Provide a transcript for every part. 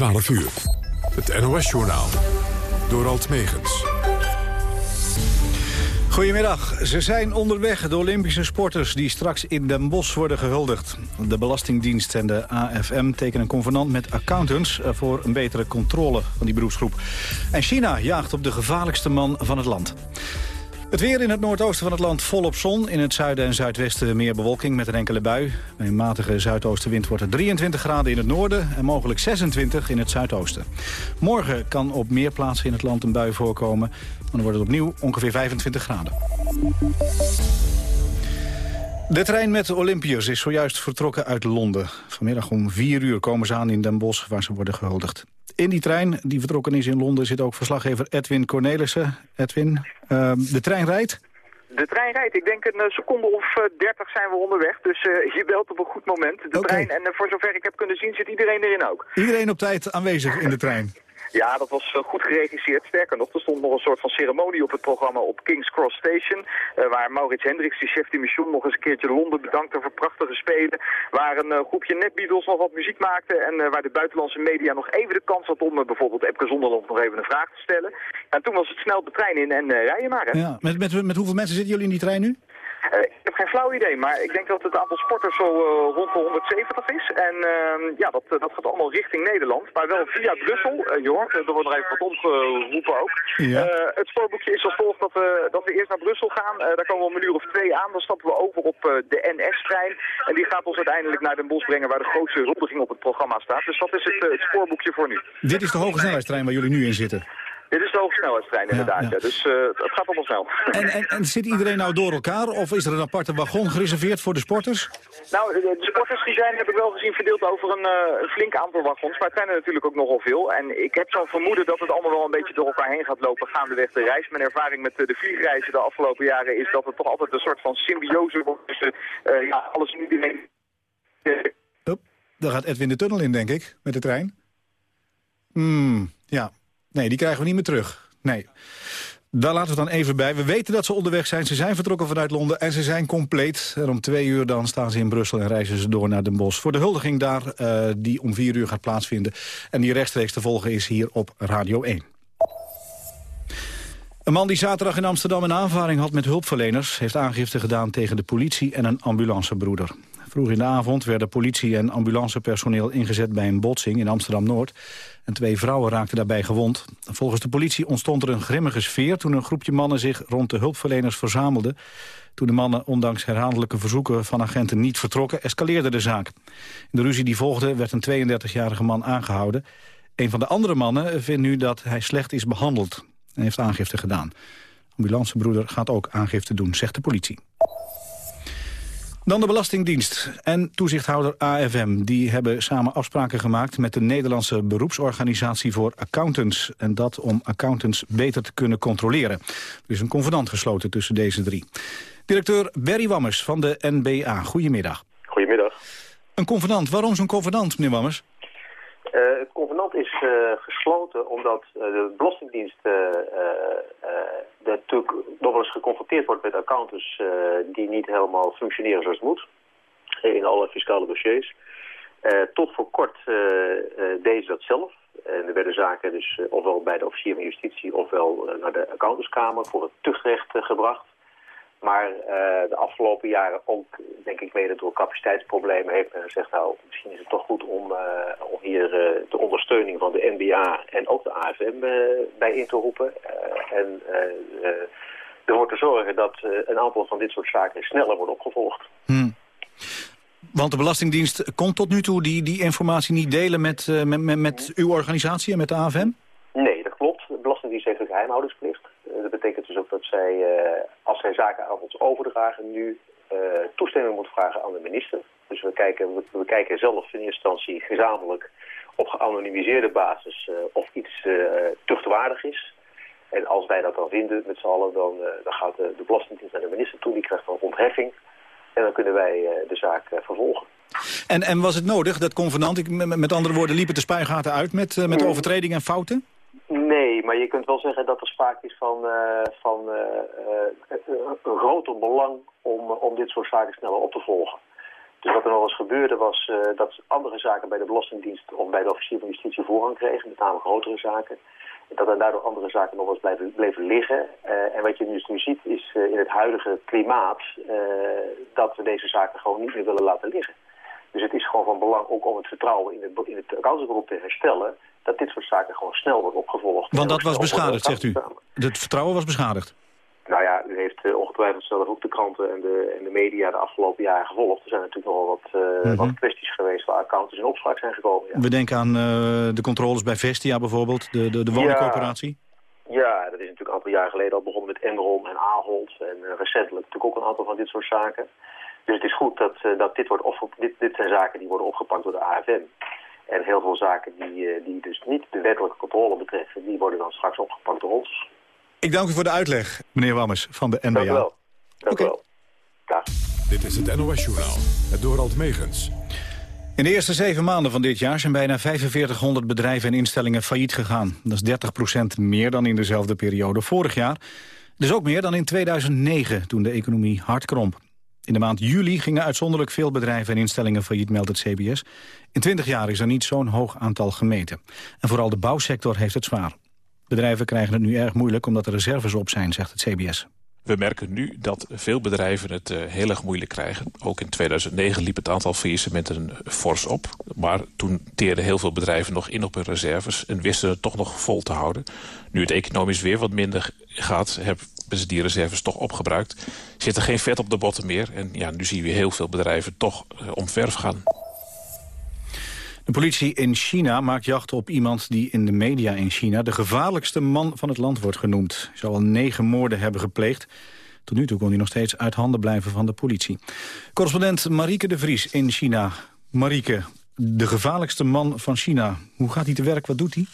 12 uur. Het NOS-journaal. Door Alt Megens. Goedemiddag. Ze zijn onderweg, de Olympische sporters die straks in Den Bosch worden gehuldigd. De Belastingdienst en de AFM tekenen een convenant met accountants... voor een betere controle van die beroepsgroep. En China jaagt op de gevaarlijkste man van het land. Het weer in het noordoosten van het land volop zon. In het zuiden en zuidwesten meer bewolking met een enkele bui. Bij een matige zuidoostenwind wordt het 23 graden in het noorden... en mogelijk 26 in het zuidoosten. Morgen kan op meer plaatsen in het land een bui voorkomen. Dan wordt het opnieuw ongeveer 25 graden. De trein met de Olympiërs is zojuist vertrokken uit Londen. Vanmiddag om 4 uur komen ze aan in Den Bosch, waar ze worden gehuldigd. In die trein, die vertrokken is in Londen, zit ook verslaggever Edwin Cornelissen. Edwin, uh, de trein rijdt? De trein rijdt. Ik denk een seconde of uh, 30 zijn we onderweg. Dus uh, je belt op een goed moment. De trein, en uh, voor zover ik heb kunnen zien, zit iedereen erin ook. Iedereen op tijd aanwezig in de trein. Ja, dat was uh, goed geregisseerd. Sterker nog, er stond nog een soort van ceremonie op het programma op King's Cross Station. Uh, waar Maurits Hendricks, de chef de mission, nog eens een keertje Londen bedankte voor prachtige spelen. Waar een uh, groepje netbeatles nog wat muziek maakte. En waar de buitenlandse media nog even de kans had om bijvoorbeeld Epke Zonderland nog even een vraag te stellen. En toen was het snel de trein in en rijden maar. Ja. Met, met, met hoeveel mensen zitten jullie in die trein nu? Uh, ik heb geen flauw idee, maar ik denk dat het aantal sporters zo uh, rond de 170 is. En uh, ja, dat, dat gaat allemaal richting Nederland, maar wel via Brussel. je hoort, er wordt nog even wat omgeroepen ook. Ja. het spoorboekje is als volgt dat we, dat we eerst naar Brussel gaan. daar komen we om een uur of twee aan. Dan stappen we over op de NS-trein. En die gaat ons uiteindelijk naar Den Bosch brengen waar de grootste huldiging op het programma staat. Dus dat is het, het spoorboekje voor nu. Dit is de hoge snelheidstrein waar jullie nu in zitten? Dit is de hogesnelheidstrein inderdaad, ja, ja. dus uh, het gaat allemaal snel. En, en, en, zit iedereen nou door elkaar of is er een aparte wagon gereserveerd voor de sporters? Nou, de, de sporters die zijn, heb ik wel gezien, verdeeld over een, uh, een flink aantal wagons. Maar het zijn er natuurlijk ook nogal veel. En ik heb zo'n vermoeden dat het allemaal wel een beetje door elkaar heen gaat lopen gaandeweg de reis. Mijn ervaring met uh, de vliegreizen de afgelopen jaren is dat het toch altijd een soort van symbiose wordt tussen ja, alles en iedereen. Oep, daar gaat Edwin de tunnel in, denk ik, met de trein. Hmm, ja, Nee, die krijgen we niet meer terug. Nee. Daar laten we dan even bij. We weten dat ze onderweg zijn. Ze zijn vertrokken vanuit Londen en ze zijn compleet. En om twee uur dan staan ze in Brussel en reizen ze door naar Den Bosch. Voor de huldiging daar, uh, die om vier uur gaat plaatsvinden. En die rechtstreeks te volgen is hier op Radio 1. Een man die zaterdag in Amsterdam een aanvaring had met hulpverleners... heeft aangifte gedaan tegen de politie en een ambulancebroeder. Vroeg in de avond werden politie en ambulancepersoneel ingezet bij een botsing in Amsterdam-Noord. En twee vrouwen raakten daarbij gewond. Volgens de politie ontstond er een grimmige sfeer toen een groepje mannen zich rond de hulpverleners verzamelde. Toen de mannen ondanks herhaaldelijke verzoeken van agenten niet vertrokken, escaleerde de zaak. In de ruzie die volgde werd een 32-jarige man aangehouden. Een van de andere mannen vindt nu dat hij slecht is behandeld en heeft aangifte gedaan. Ambulancebroeder gaat ook aangifte doen, zegt de politie. Dan de Belastingdienst en toezichthouder AFM. Die hebben samen afspraken gemaakt met de Nederlandse beroepsorganisatie voor accountants. En dat om accountants beter te kunnen controleren. Er is een convenant gesloten tussen deze drie. Directeur Berry Wammers van de NBA. Goedemiddag. Goedemiddag. Een convenant. Waarom zo'n convenant, meneer Wammers? Uh, het convenant is uh, gesloten omdat uh, de Belastingdienst natuurlijk nog wel eens geconfronteerd wordt met accountants die niet helemaal functioneren zoals het moet. In alle fiscale dossiers. tot voor kort deden ze dat zelf. En er werden zaken dus ofwel bij de officier van justitie ofwel naar de accountantskamer voor het tuchtrecht gebracht. Maar uh, de afgelopen jaren ook, denk ik, mede door capaciteitsproblemen heeft men gezegd, nou, misschien is het toch goed om, uh, om hier uh, de ondersteuning van de NBA en ook de AFM bij in te roepen. en ervoor te zorgen dat een aantal van dit soort zaken sneller wordt opgevolgd. Hmm. Want de Belastingdienst kon tot nu toe die, die informatie niet delen met, met, met, met uw organisatie en met de AFM? Nee, dat klopt. De Belastingdienst heeft een geheimhoudingsplicht. Dat betekent dus ook dat zij, uh, als zij zaken aan ons overdragen, nu uh, toestemming moet vragen aan de minister. Dus we kijken, we, we, kijken zelf in eerste instantie gezamenlijk op geanonimiseerde basis uh, of iets tuchtwaardig is. En als wij dat dan vinden met z'n allen, dan, dan gaat de, de Belastingdienst naar de minister toe. Die krijgt dan ontheffing. En dan kunnen wij de zaak vervolgen. En, en was het nodig, dat convenant? Ik, met andere woorden, liepen de spuigaten uit met, met overtredingen en fouten? Nee, maar je kunt wel zeggen dat er sprake is van, uh, van uh, uh, een groter belang om, om dit soort zaken sneller op te volgen. Dus wat er nog eens gebeurde was dat andere zaken bij de Belastingdienst of bij de officier van justitie voorrang kregen, met name grotere zaken. Dat er daardoor andere zaken nog eens blijven, bleven liggen. en wat je dus nu ziet is in het huidige klimaat dat we deze zaken gewoon niet meer willen laten liggen. Dus het is gewoon van belang ook om het vertrouwen in het, in het te herstellen... dat dit soort zaken gewoon snel wordt opgevolgd. Want dat was beschadigd, zegt u? Het vertrouwen was beschadigd? Nou ja, u heeft uh, ongetwijfeld zelf ook de kranten en de, en de media de afgelopen jaren gevolgd. Er zijn natuurlijk nogal wat, uh, wat kwesties geweest waar accountants in opspraak zijn gekomen. Ja. We denken aan uh, de controles bij Vestia bijvoorbeeld, de, de, de woningcorporatie. Ja, ja, dat is natuurlijk een aantal jaar geleden al begonnen met Enron en Ahold. En recentelijk natuurlijk ook een aantal van dit soort zaken. Dus het is goed dat, dat dit, wordt dit, dit zijn zaken die worden opgepakt door de AFM. En heel veel zaken die, uh, die dus niet de wettelijke controle betreffen... die worden dan straks opgepakt door ons. Ik dank u voor de uitleg, meneer Wammers van de NBA. Dank u wel. Dank okay. u wel. Dag. Dit is het NOS-journaal, het Dorald Megens. In de eerste zeven maanden van dit jaar zijn bijna 4500 bedrijven en instellingen failliet gegaan. Dat is 30% meer dan in dezelfde periode vorig jaar. Dus ook meer dan in 2009, toen de economie hard kromp. In de maand juli gingen uitzonderlijk veel bedrijven en instellingen failliet, meldt het CBS. In 20 jaar is er niet zo'n hoog aantal gemeten. En vooral de bouwsector heeft het zwaar. Bedrijven krijgen het nu erg moeilijk omdat er reserves op zijn, zegt het CBS. We merken nu dat veel bedrijven het uh, heel erg moeilijk krijgen. Ook in 2009 liep het aantal faillissementen fors op. Maar toen teerden heel veel bedrijven nog in op hun reserves... en wisten het toch nog vol te houden. Nu het economisch weer wat minder gaat... hebben ze die reserves toch opgebruikt. Zit er geen vet op de botten meer. En ja, nu zien we heel veel bedrijven toch uh, omverf gaan. De politie in China maakt jacht op iemand die in de media in China... de gevaarlijkste man van het land wordt genoemd. Hij zou al negen moorden hebben gepleegd. Tot nu toe kon hij nog steeds uit handen blijven van de politie. Correspondent Marieke de Vries in China. Marieke, de gevaarlijkste man van China. Hoe gaat hij te werk? Wat doet hij?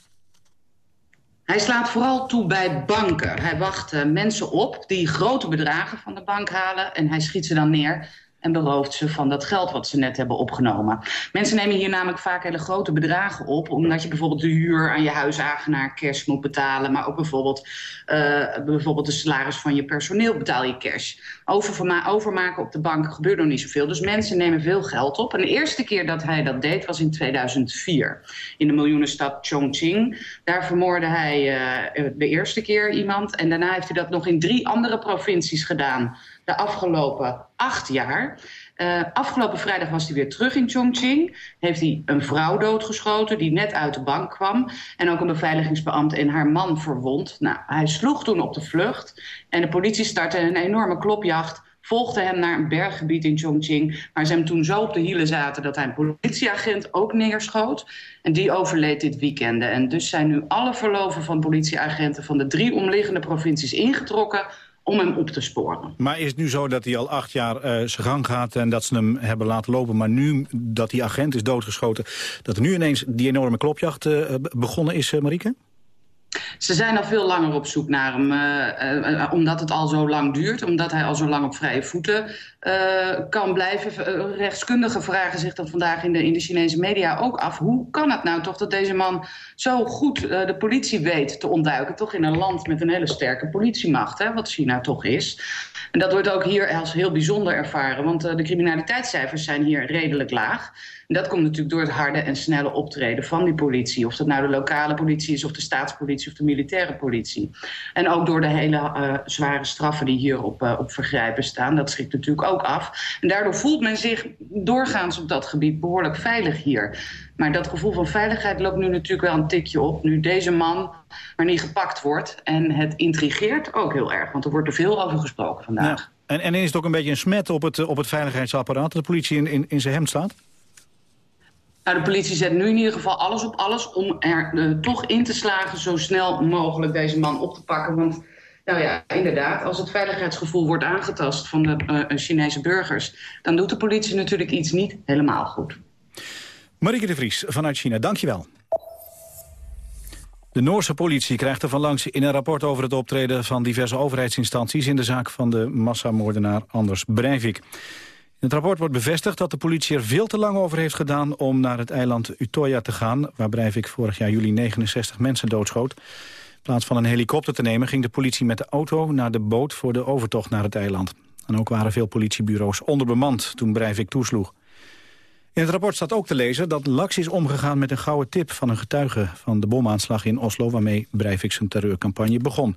Hij slaat vooral toe bij banken. Hij wacht uh, mensen op die grote bedragen van de bank halen... en hij schiet ze dan neer en berooft ze van dat geld wat ze net hebben opgenomen. Mensen nemen hier namelijk vaak hele grote bedragen op... omdat je bijvoorbeeld de huur aan je huiseigenaar cash moet betalen... maar ook bijvoorbeeld, uh, bijvoorbeeld de salaris van je personeel betaal je cash. Overma overmaken op de bank gebeurt nog niet zoveel. Dus mensen nemen veel geld op. En de eerste keer dat hij dat deed was in 2004. In de miljoenenstad Chongqing. Daar vermoorde hij uh, de eerste keer iemand. En daarna heeft hij dat nog in drie andere provincies gedaan de afgelopen acht jaar. Uh, afgelopen vrijdag was hij weer terug in Chongqing. Heeft hij een vrouw doodgeschoten die net uit de bank kwam. En ook een beveiligingsbeambte en haar man verwond. Nou, hij sloeg toen op de vlucht. En de politie startte een enorme klopjacht volgde hem naar een berggebied in Chongqing... waar ze hem toen zo op de hielen zaten dat hij een politieagent ook neerschoot. En die overleed dit weekend. En dus zijn nu alle verloven van politieagenten... van de drie omliggende provincies ingetrokken om hem op te sporen. Maar is het nu zo dat hij al acht jaar uh, zijn gang gaat... en dat ze hem hebben laten lopen, maar nu dat die agent is doodgeschoten... dat er nu ineens die enorme klopjacht uh, begonnen is, uh, Marieke? Ze zijn al veel langer op zoek naar hem, uh, uh, omdat het al zo lang duurt. Omdat hij al zo lang op vrije voeten kan blijven. rechtskundigen vragen zich dan vandaag in de, in de Chinese media ook af. Hoe kan het nou toch dat deze man zo goed de politie weet te ontduiken? Toch in een land met een hele sterke politiemacht, hè, wat China toch is. En dat wordt ook hier als heel bijzonder ervaren. Want de criminaliteitscijfers zijn hier redelijk laag. En dat komt natuurlijk door het harde en snelle optreden van die politie. Of dat nou de lokale politie is, of de staatspolitie, of de militaire politie. En ook door de hele uh, zware straffen die hier op, uh, op vergrijpen staan. Dat schrikt natuurlijk ook af. En daardoor voelt men zich doorgaans op dat gebied behoorlijk veilig hier. Maar dat gevoel van veiligheid loopt nu natuurlijk wel een tikje op. Nu deze man maar niet gepakt wordt. En het intrigeert ook heel erg. Want er wordt er veel over gesproken vandaag. Ja. En, en is het ook een beetje een smet op het, op het veiligheidsapparaat... dat de politie in, in, in zijn hemd staat? Nou, de politie zet nu in ieder geval alles op alles om er uh, toch in te slagen zo snel mogelijk deze man op te pakken. Want nou ja, inderdaad, als het veiligheidsgevoel wordt aangetast van de uh, Chinese burgers, dan doet de politie natuurlijk iets niet helemaal goed. Marieke de Vries vanuit China, dankjewel. De Noorse politie krijgt er van langs in een rapport over het optreden van diverse overheidsinstanties in de zaak van de massamoordenaar Anders Breivik. In het rapport wordt bevestigd dat de politie er veel te lang over heeft gedaan om naar het eiland Utoya te gaan, waar Breivik vorig jaar juli 69 mensen doodschoot. In plaats van een helikopter te nemen ging de politie met de auto naar de boot voor de overtocht naar het eiland. En ook waren veel politiebureaus onderbemand toen Breivik toesloeg. In het rapport staat ook te lezen dat Lax is omgegaan met een gouden tip van een getuige van de bomaanslag in Oslo waarmee Breivik zijn terreurcampagne begon.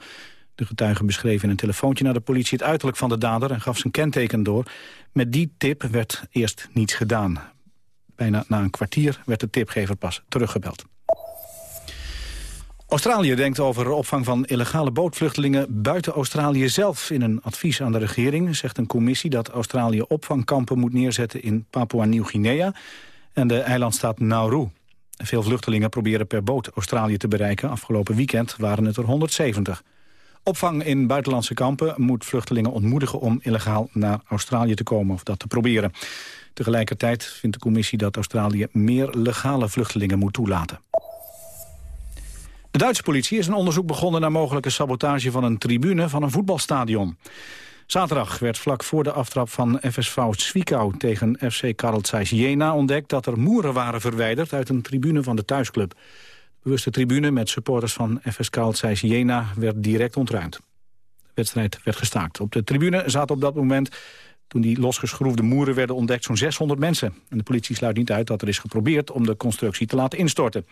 De getuige beschreef in een telefoontje naar de politie het uiterlijk van de dader en gaf zijn kenteken door. Met die tip werd eerst niets gedaan. Bijna na een kwartier werd de tipgever pas teruggebeld. Australië denkt over opvang van illegale bootvluchtelingen buiten Australië zelf. In een advies aan de regering zegt een commissie dat Australië opvangkampen moet neerzetten in Papua-Nieuw-Guinea en de eilandstaat Nauru. Veel vluchtelingen proberen per boot Australië te bereiken. Afgelopen weekend waren het er 170. Opvang in buitenlandse kampen moet vluchtelingen ontmoedigen om illegaal naar Australië te komen of dat te proberen. Tegelijkertijd vindt de commissie dat Australië meer legale vluchtelingen moet toelaten. De Duitse politie is een onderzoek begonnen naar mogelijke sabotage van een tribune van een voetbalstadion. Zaterdag werd vlak voor de aftrap van FSV Zwickau tegen FC Karl Zeiss Jena ontdekt dat er moeren waren verwijderd uit een tribune van de thuisclub. Bewuste tribune met supporters van FS Karl Zeiss Jena werd direct ontruimd. De wedstrijd werd gestaakt. Op de tribune zaten op dat moment toen die losgeschroefde moeren werden ontdekt zo'n 600 mensen. En de politie sluit niet uit dat er is geprobeerd om de constructie te laten instorten.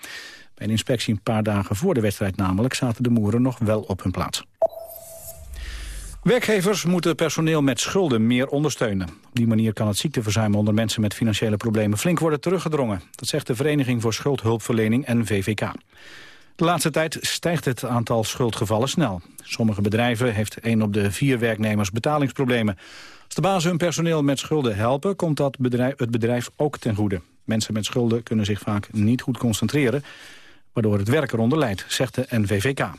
Bij een inspectie een paar dagen voor de wedstrijd namelijk zaten de moeren nog wel op hun plaats. Werkgevers moeten personeel met schulden meer ondersteunen. Op die manier kan het ziekteverzuim onder mensen met financiële problemen flink worden teruggedrongen. Dat zegt de Vereniging voor Schuldhulpverlening en VVK. De laatste tijd stijgt het aantal schuldgevallen snel. Sommige bedrijven heeft een op de vier werknemers betalingsproblemen. Als de bazen hun personeel met schulden helpen, komt dat bedrijf, het bedrijf ook ten goede. Mensen met schulden kunnen zich vaak niet goed concentreren, waardoor het werk eronder leidt, zegt de NVVK.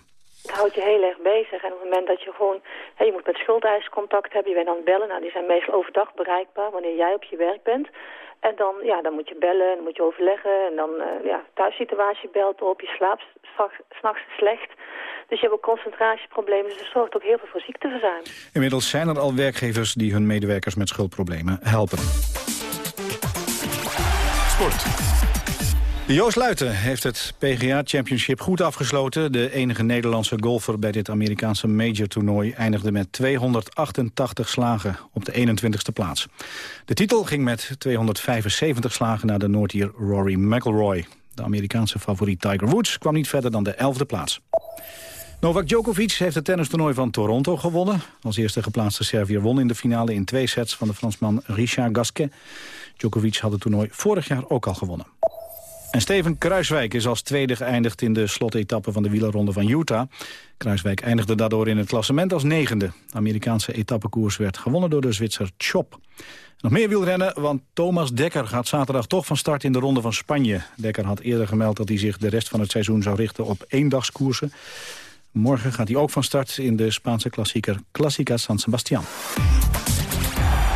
Het houdt je heel erg bezig en op het moment dat je gewoon, hè, je moet met schuldeisers contact hebben, je bent aan het bellen, nou die zijn meestal overdag bereikbaar wanneer jij op je werk bent. En dan, ja, dan moet je bellen, dan moet je overleggen en dan, uh, ja, thuissituatie belt op, je slaapt s'nachts slecht. Dus je hebt ook concentratieproblemen, dus dat zorgt ook heel veel voor ziekteverzuim. Inmiddels zijn er al werkgevers die hun medewerkers met schuldproblemen helpen. Sport. Joost Luiten heeft het PGA Championship goed afgesloten. De enige Nederlandse golfer bij dit Amerikaanse major-toernooi... eindigde met 288 slagen op de 21ste plaats. De titel ging met 275 slagen naar de Noordier Rory McIlroy. De Amerikaanse favoriet Tiger Woods kwam niet verder dan de 11e plaats. Novak Djokovic heeft het tennistoernooi van Toronto gewonnen. Als eerste geplaatste Servier won in de finale in twee sets van de Fransman Richard Gasquet. Djokovic had het toernooi vorig jaar ook al gewonnen. En Steven Kruiswijk is als tweede geëindigd in de slotetappe van de wielerronde van Utah. Kruiswijk eindigde daardoor in het klassement als negende. De Amerikaanse etappekoers werd gewonnen door de Zwitser Chop. Nog meer wielrennen, want Thomas Dekker gaat zaterdag toch van start in de ronde van Spanje. Dekker had eerder gemeld dat hij zich de rest van het seizoen zou richten op eendagskoersen. Morgen gaat hij ook van start in de Spaanse klassieker Classica San Sebastian.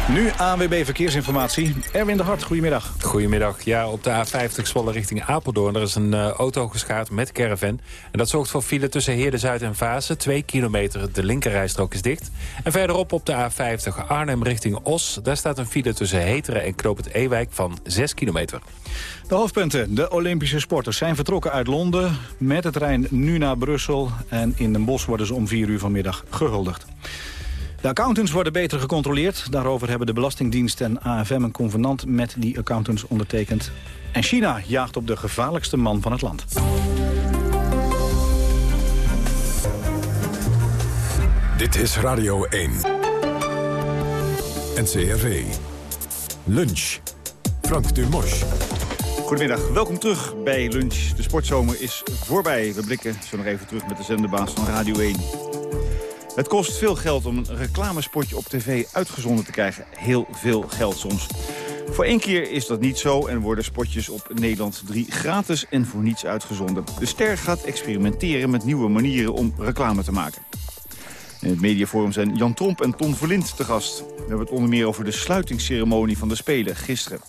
Nu ANWB Verkeersinformatie. Erwin de Hart, goedemiddag. Goedemiddag. Ja, op de A50 Zwolle richting Apeldoorn. Er is een uh, auto geschaard met caravan. En dat zorgt voor file tussen Heerde-Zuid en Vaassen. Twee kilometer, de linkerrijstrook is dicht. En verderop op de A50 Arnhem richting Os. Daar staat een file tussen Heteren en Knoop het Ewijk van 6 kilometer. De hoofdpunten. De Olympische sporters zijn vertrokken uit Londen... met het trein nu naar Brussel. En in Den Bosch worden ze om 4 uur vanmiddag gehuldigd. De accountants worden beter gecontroleerd. Daarover hebben de Belastingdienst en AFM een convenant met die accountants ondertekend. En China jaagt op de gevaarlijkste man van het land. Dit is Radio 1. NCRV. Lunch. Frank Dumos. Goedemiddag, welkom terug bij Lunch. De sportzomer is voorbij. We blikken zo nog even terug met de zenderbaas van Radio 1. Het kost veel geld om een reclamespotje op tv uitgezonden te krijgen. Heel veel geld soms. Voor één keer is dat niet zo en worden spotjes op Nederland 3 gratis en voor niets uitgezonden. De Ster gaat experimenteren met nieuwe manieren om reclame te maken. In het mediaforum zijn Jan Tromp en Ton Verlind te gast. We hebben het onder meer over de sluitingsceremonie van de Spelen gisteren.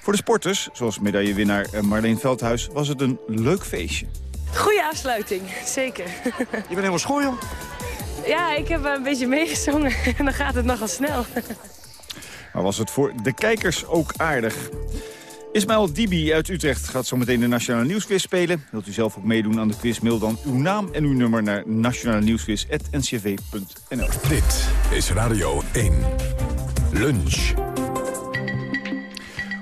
Voor de sporters, zoals medaillewinnaar Marleen Veldhuis, was het een leuk feestje. Goeie afsluiting, zeker. Je bent helemaal schoon, joh. Ja, ik heb een beetje meegezongen en dan gaat het nogal snel. Maar was het voor de kijkers ook aardig? Ismaël Dibi uit Utrecht gaat zo meteen de Nationale Nieuwsquiz spelen. Wilt u zelf ook meedoen aan de quiz, mail dan uw naam en uw nummer naar nationalenieuwsquiz.ncv.nl. Dit is Radio 1. Lunch.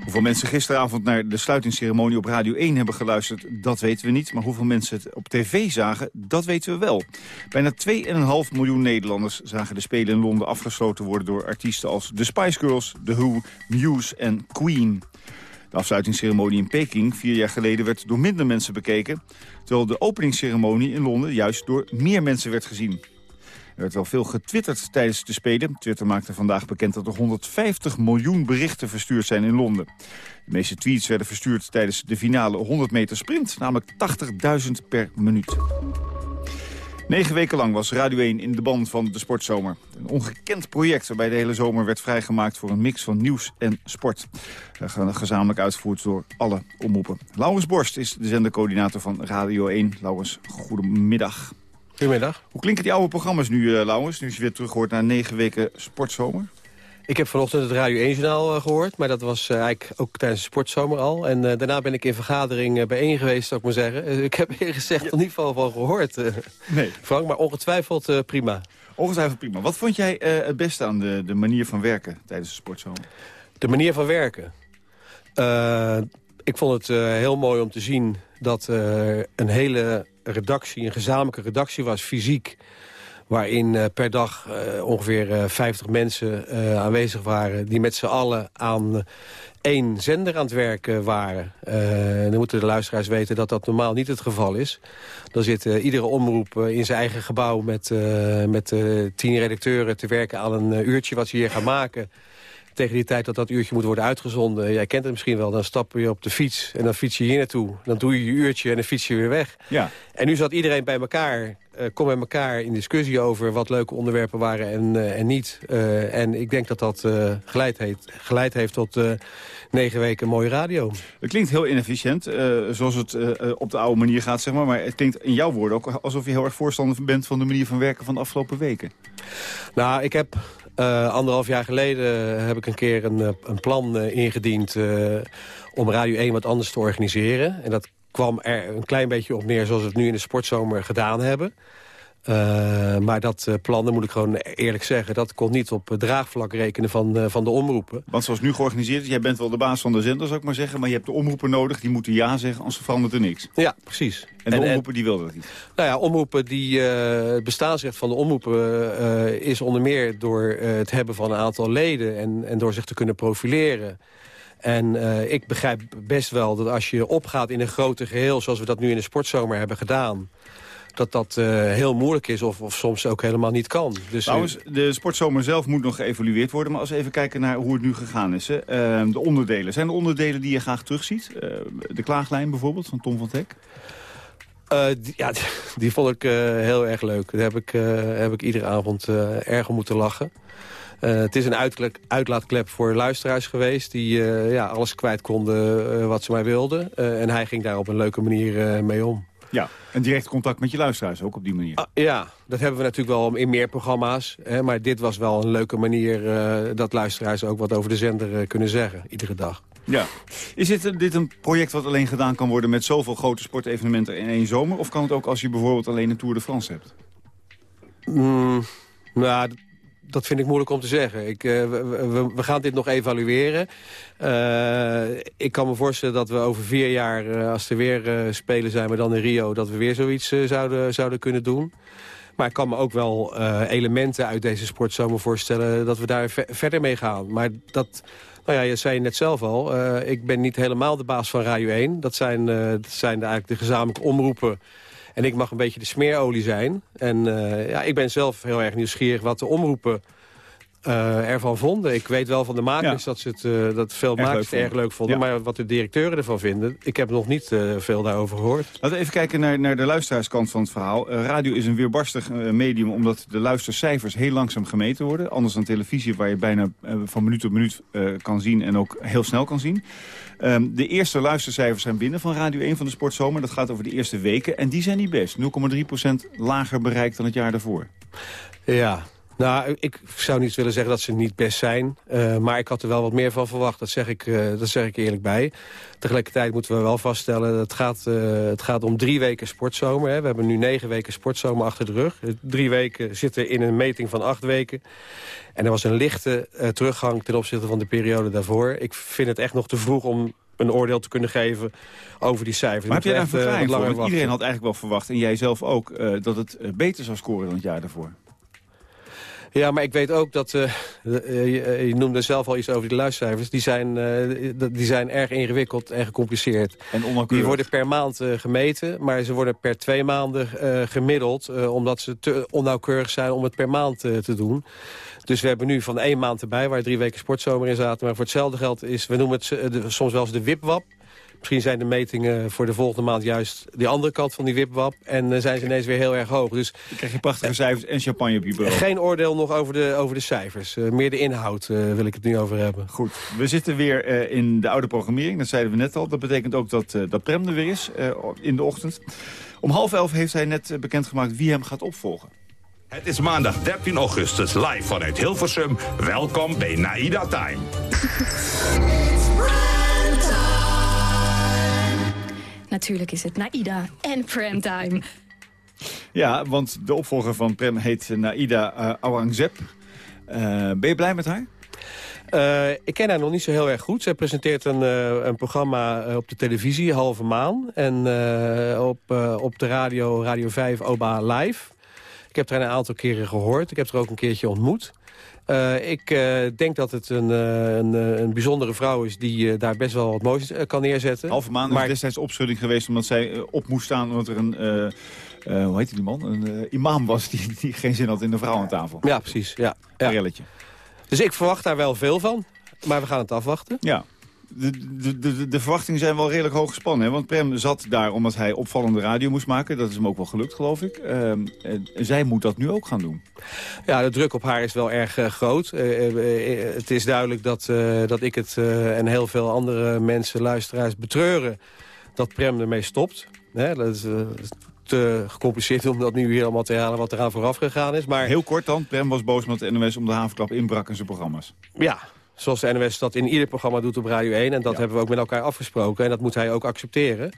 Hoeveel mensen gisteravond naar de sluitingsceremonie op Radio 1 hebben geluisterd, dat weten we niet. Maar hoeveel mensen het op tv zagen, dat weten we wel. Bijna 2,5 miljoen Nederlanders zagen de Spelen in Londen afgesloten worden door artiesten als The Spice Girls, The Who, Muse en Queen. De afsluitingsceremonie in Peking vier jaar geleden werd door minder mensen bekeken... terwijl de openingsceremonie in Londen juist door meer mensen werd gezien. Er werd wel veel getwitterd tijdens de Spelen. Twitter maakte vandaag bekend dat er 150 miljoen berichten verstuurd zijn in Londen. De meeste tweets werden verstuurd tijdens de finale 100 meter sprint, namelijk 80.000 per minuut. Negen weken lang was Radio 1 in de band van de sportzomer. Een ongekend project waarbij de hele zomer werd vrijgemaakt... voor een mix van nieuws en sport. Gezamenlijk uitgevoerd door alle omroepen. Laurens Borst is de zendercoördinator van Radio 1. Laurens, goedemiddag. Goedemiddag. Hoe klinken die oude programma's nu, uh? Nu is je weer terug hoort naar negen weken sportzomer. Ik heb vanochtend het Radio 1-journaal uh, gehoord, maar dat was uh, eigenlijk ook tijdens de sportzomer al. En uh, daarna ben ik in vergadering bijeen geweest, zou ik maar zeggen. ik heb hier gezegd ja. in ieder geval van gehoord, nee. Frank, maar ongetwijfeld prima. Ongetwijfeld prima. Wat vond jij het beste aan de, de manier van werken tijdens de sportzomer? De manier van werken? ik vond het heel mooi om te zien dat een hele redactie, een gezamenlijke redactie was, fysiek waarin uh, per dag uh, ongeveer uh, 50 mensen aanwezig waren... die met z'n allen aan één zender aan het werken waren. dan moeten de luisteraars weten dat dat normaal niet het geval is. Dan zit iedere omroep in zijn eigen gebouw met, met tien redacteuren te werken aan een uurtje wat ze hier gaan maken tegen die tijd dat dat uurtje moet worden uitgezonden... jij kent het misschien wel, dan stap je op de fiets en dan fiets je hier naartoe. Dan doe je je uurtje en dan fiets je weer weg. Ja. En nu zat iedereen bij elkaar, uh, kom bij elkaar in discussie over... wat leuke onderwerpen waren en, uh, en niet. Uh, en ik denk dat dat geleid, heeft, geleid heeft tot negen weken mooie radio. Het klinkt heel inefficiënt, zoals het op de oude manier gaat, zeg maar. Maar het klinkt in jouw woorden ook alsof je heel erg voorstander bent... van de manier van werken van de afgelopen weken. Nou, ik heb uh, anderhalf jaar geleden heb ik een keer een, een plan uh, ingediend... Om Radio 1 wat anders te organiseren. En dat kwam er een klein beetje op neer zoals we het nu in de sportzomer gedaan hebben. Uh, maar dat uh, plan, dat moet ik gewoon eerlijk zeggen... dat kon niet op draagvlak rekenen van, uh, van de omroepen. Want zoals nu georganiseerd is, jij bent wel de baas van de zender, zou ik maar zeggen... maar je hebt de omroepen nodig, die moeten ja zeggen, anders verandert er niks. Ja, precies. En de en, omroepen die wilden dat niet? Nou ja, omroepen die, het bestaansrecht van de omroepen... is onder meer door het hebben van een aantal leden... en, en door zich te kunnen profileren... En uh, ik begrijp best wel dat als je opgaat in een grote geheel... zoals we dat nu in de sportzomer hebben gedaan dat dat uh, heel moeilijk is of, of soms ook helemaal niet kan. Dus, Trouwens, de sportzomer zelf moet nog geëvalueerd worden. Maar als we even kijken naar hoe het nu gegaan is. Hè. Uh, de onderdelen. Zijn er onderdelen die je graag terugziet? Uh, de klaaglijn bijvoorbeeld, van Tom van Teck? Die, ja, die, die, vond ik heel erg leuk. Daar heb ik, heb ik iedere avond erg om moeten lachen. Uh, het is een uitlaatklep voor luisteraars geweest... die uh, ja, alles kwijt konden uh, wat ze maar wilden. en hij ging daar op een leuke manier mee om. Ja, en direct contact met je luisteraars ook op die manier. Ah, ja, dat hebben we natuurlijk wel in meer programma's. Hè, maar dit was wel een leuke manier dat luisteraars ook wat over de zender kunnen zeggen. Iedere dag. Ja. Is dit, dit een project wat alleen gedaan kan worden met zoveel grote sportevenementen in één zomer? Of kan het ook als je bijvoorbeeld alleen een Tour de France hebt? Mm, nou, dat vind ik moeilijk om te zeggen. Ik, uh, we, gaan dit nog evalueren. Uh, ik kan me voorstellen dat we over vier jaar, uh, als er weer spelen zijn... maar dan in Rio, dat we weer zoiets zouden, zouden kunnen doen. Maar ik kan me ook wel elementen uit deze sportzomer voorstellen... dat we daar verder mee gaan. Maar dat... Nou ja, je zei net zelf al, ik ben niet helemaal de baas van Radio 1. Dat zijn, dat zijn eigenlijk de gezamenlijke omroepen... En ik mag een beetje de smeerolie zijn. En uh, ja, ik ben zelf heel erg nieuwsgierig wat de omroepen uh, ervan vonden. Ik weet wel van de makers ja. dat, ze het, uh, dat veel erg makers het erg leuk vonden. Ja. Maar wat de directeuren ervan vinden, ik heb nog niet uh, veel daarover gehoord. Laten we even kijken naar, naar de luisteraarskant van het verhaal. radio is een weerbarstig medium omdat de luistercijfers heel langzaam gemeten worden. Anders dan televisie waar je bijna van minuut tot minuut kan zien en ook heel snel kan zien. Um, de eerste luistercijfers zijn binnen van Radio 1 van de Sportzomer. Dat gaat over de eerste weken en die zijn niet best. 0,3% lager bereikt dan het jaar daarvoor. Ja, Nou, ik zou niet willen zeggen dat ze niet best zijn. Uh, maar ik had er wel wat meer van verwacht. Dat zeg ik, uh, dat zeg ik eerlijk bij. Tegelijkertijd moeten we wel vaststellen... dat het gaat, uh, het gaat om drie weken sportzomer. Hè. We hebben nu negen weken sportzomer achter de rug. Drie weken zitten in een meting van acht weken. En er was een lichte teruggang ten opzichte van de periode daarvoor. Ik vind het echt nog te vroeg om een oordeel te kunnen geven over die cijfers. Maar heb jij daar een verklaring voor? Want iedereen had eigenlijk wel verwacht, en jij zelf ook... dat het beter zou scoren dan het jaar daarvoor. Ja, maar ik weet ook dat... Uh, je, je, noemde zelf al iets over die luistercijfers. Die zijn, uh, die zijn erg ingewikkeld en gecompliceerd. En onnauwkeurig. Die worden per maand uh, gemeten, maar ze worden per twee maanden gemiddeld... omdat ze te onnauwkeurig zijn om het per maand te doen. Dus we hebben nu van één maand erbij, waar drie weken sportzomer in zaten. Maar voor hetzelfde geld is, we noemen het soms wel eens de wipwap. Misschien zijn de metingen voor de volgende maand juist de andere kant van die wipwap. En uh, zijn ze ineens weer heel erg hoog. Dus, Dan krijg je prachtige cijfers en champagne op je bureau. Geen oordeel nog over de, over de cijfers. Uh, meer de inhoud uh, wil ik het nu over hebben. Goed, we zitten weer in de oude programmering. Dat zeiden we net al. Dat betekent ook dat, dat Prem er weer is in de ochtend. Om half elf heeft hij net bekendgemaakt wie hem gaat opvolgen. Het is maandag 13 augustus live vanuit Hilversum. Welkom bij Naida Time. Natuurlijk is het Naida en Premtime. Ja, want de opvolger van Prem heet Naida uh, Aurangzeb. Uh, ben je blij met haar? Uh, ik ken haar nog niet zo heel erg goed. Zij presenteert een, uh, een programma op de televisie, Halve Maan. En uh, op, op de radio, Radio 5, OBA Live. Ik heb haar een aantal keren gehoord. Ik heb haar ook een keertje ontmoet. Uh, ik uh, denk dat het een, uh, een, een, bijzondere vrouw is die daar best wel wat moois kan neerzetten. Halve maand maar... is destijds opschudding geweest omdat zij op moest staan... omdat er een, hoe heet die man, een imam was die, die geen zin had in de vrouwentafel. Ja, precies. Ja. ja. Relletje. Dus ik verwacht daar wel veel van. Maar we gaan het afwachten. Ja de, de, de, de, verwachtingen zijn wel redelijk hoog gespannen. Hè? Want Prem zat daar omdat hij opvallende radio moest maken. Dat is hem ook wel gelukt, geloof ik. Uh, zij moet dat nu ook gaan doen. Ja, de druk op haar is wel erg uh, groot. Uh, het is duidelijk dat, dat ik het en heel veel andere mensen, luisteraars, betreuren... dat Prem ermee stopt. Hè? Dat is te gecompliceerd om dat nu hier allemaal te halen wat eraan vooraf gegaan is. Maar... Heel kort dan, Prem was boos omdat de NOS om de havenklap inbrak in zijn programma's. Ja, Zoals de NOS dat in ieder programma doet op Radio 1. En dat hebben we ook met elkaar afgesproken. En dat moet hij ook accepteren.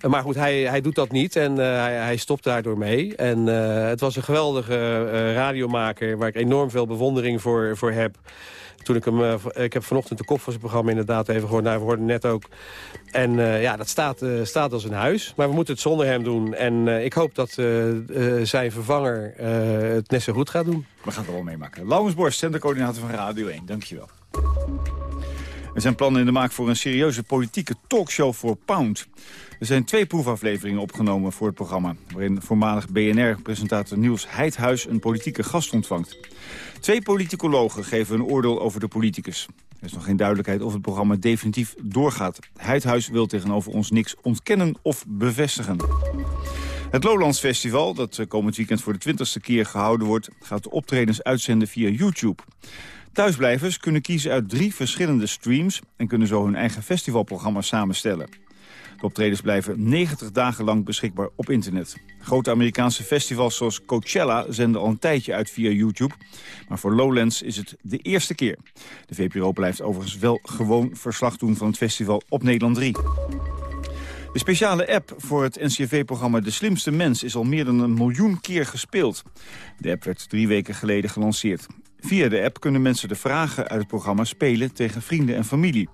Eh, maar goed, hij, hij doet dat niet en uh, hij, hij stopt daardoor mee. En uh, het was een geweldige uh, radiomaker waar ik enorm veel bewondering voor, voor heb. Toen ik hem, ik heb vanochtend de kop van zijn programma inderdaad even gehoord. Nou, we hoorden net ook. En ja, dat staat, staat als een huis. Maar we moeten het zonder hem doen. En ik hoop dat zijn vervanger het net zo goed gaat doen. We gaan het wel meemaken. Laurens Borst, centercoördinator van Radio 1. Dankjewel. Er zijn plannen in de maak voor een serieuze politieke talkshow voor Pound. Er zijn twee proefafleveringen opgenomen voor het programma... waarin voormalig BNR-presentator Niels Heidhuis een politieke gast ontvangt. Twee politicologen geven een oordeel over de politicus. Er is nog geen duidelijkheid of het programma definitief doorgaat. Heidhuis wil tegenover ons niks ontkennen of bevestigen. Het Lowlands Festival, dat komend weekend voor de twintigste keer gehouden wordt... gaat de optredens uitzenden via YouTube. Thuisblijvers kunnen kiezen uit drie verschillende streams... en kunnen zo hun eigen festivalprogramma samenstellen. De optredens blijven 90 dagen lang beschikbaar op internet. Grote Amerikaanse festivals zoals Coachella zenden al een tijdje uit via YouTube. Maar voor Lowlands is het de eerste keer. De VPRO blijft overigens wel gewoon verslag doen van het festival op Nederland 3. De speciale app voor het NCV-programma De Slimste Mens is al meer dan een miljoen keer gespeeld. De app werd drie weken geleden gelanceerd. Via de app kunnen mensen de vragen uit het programma spelen tegen vrienden en familie.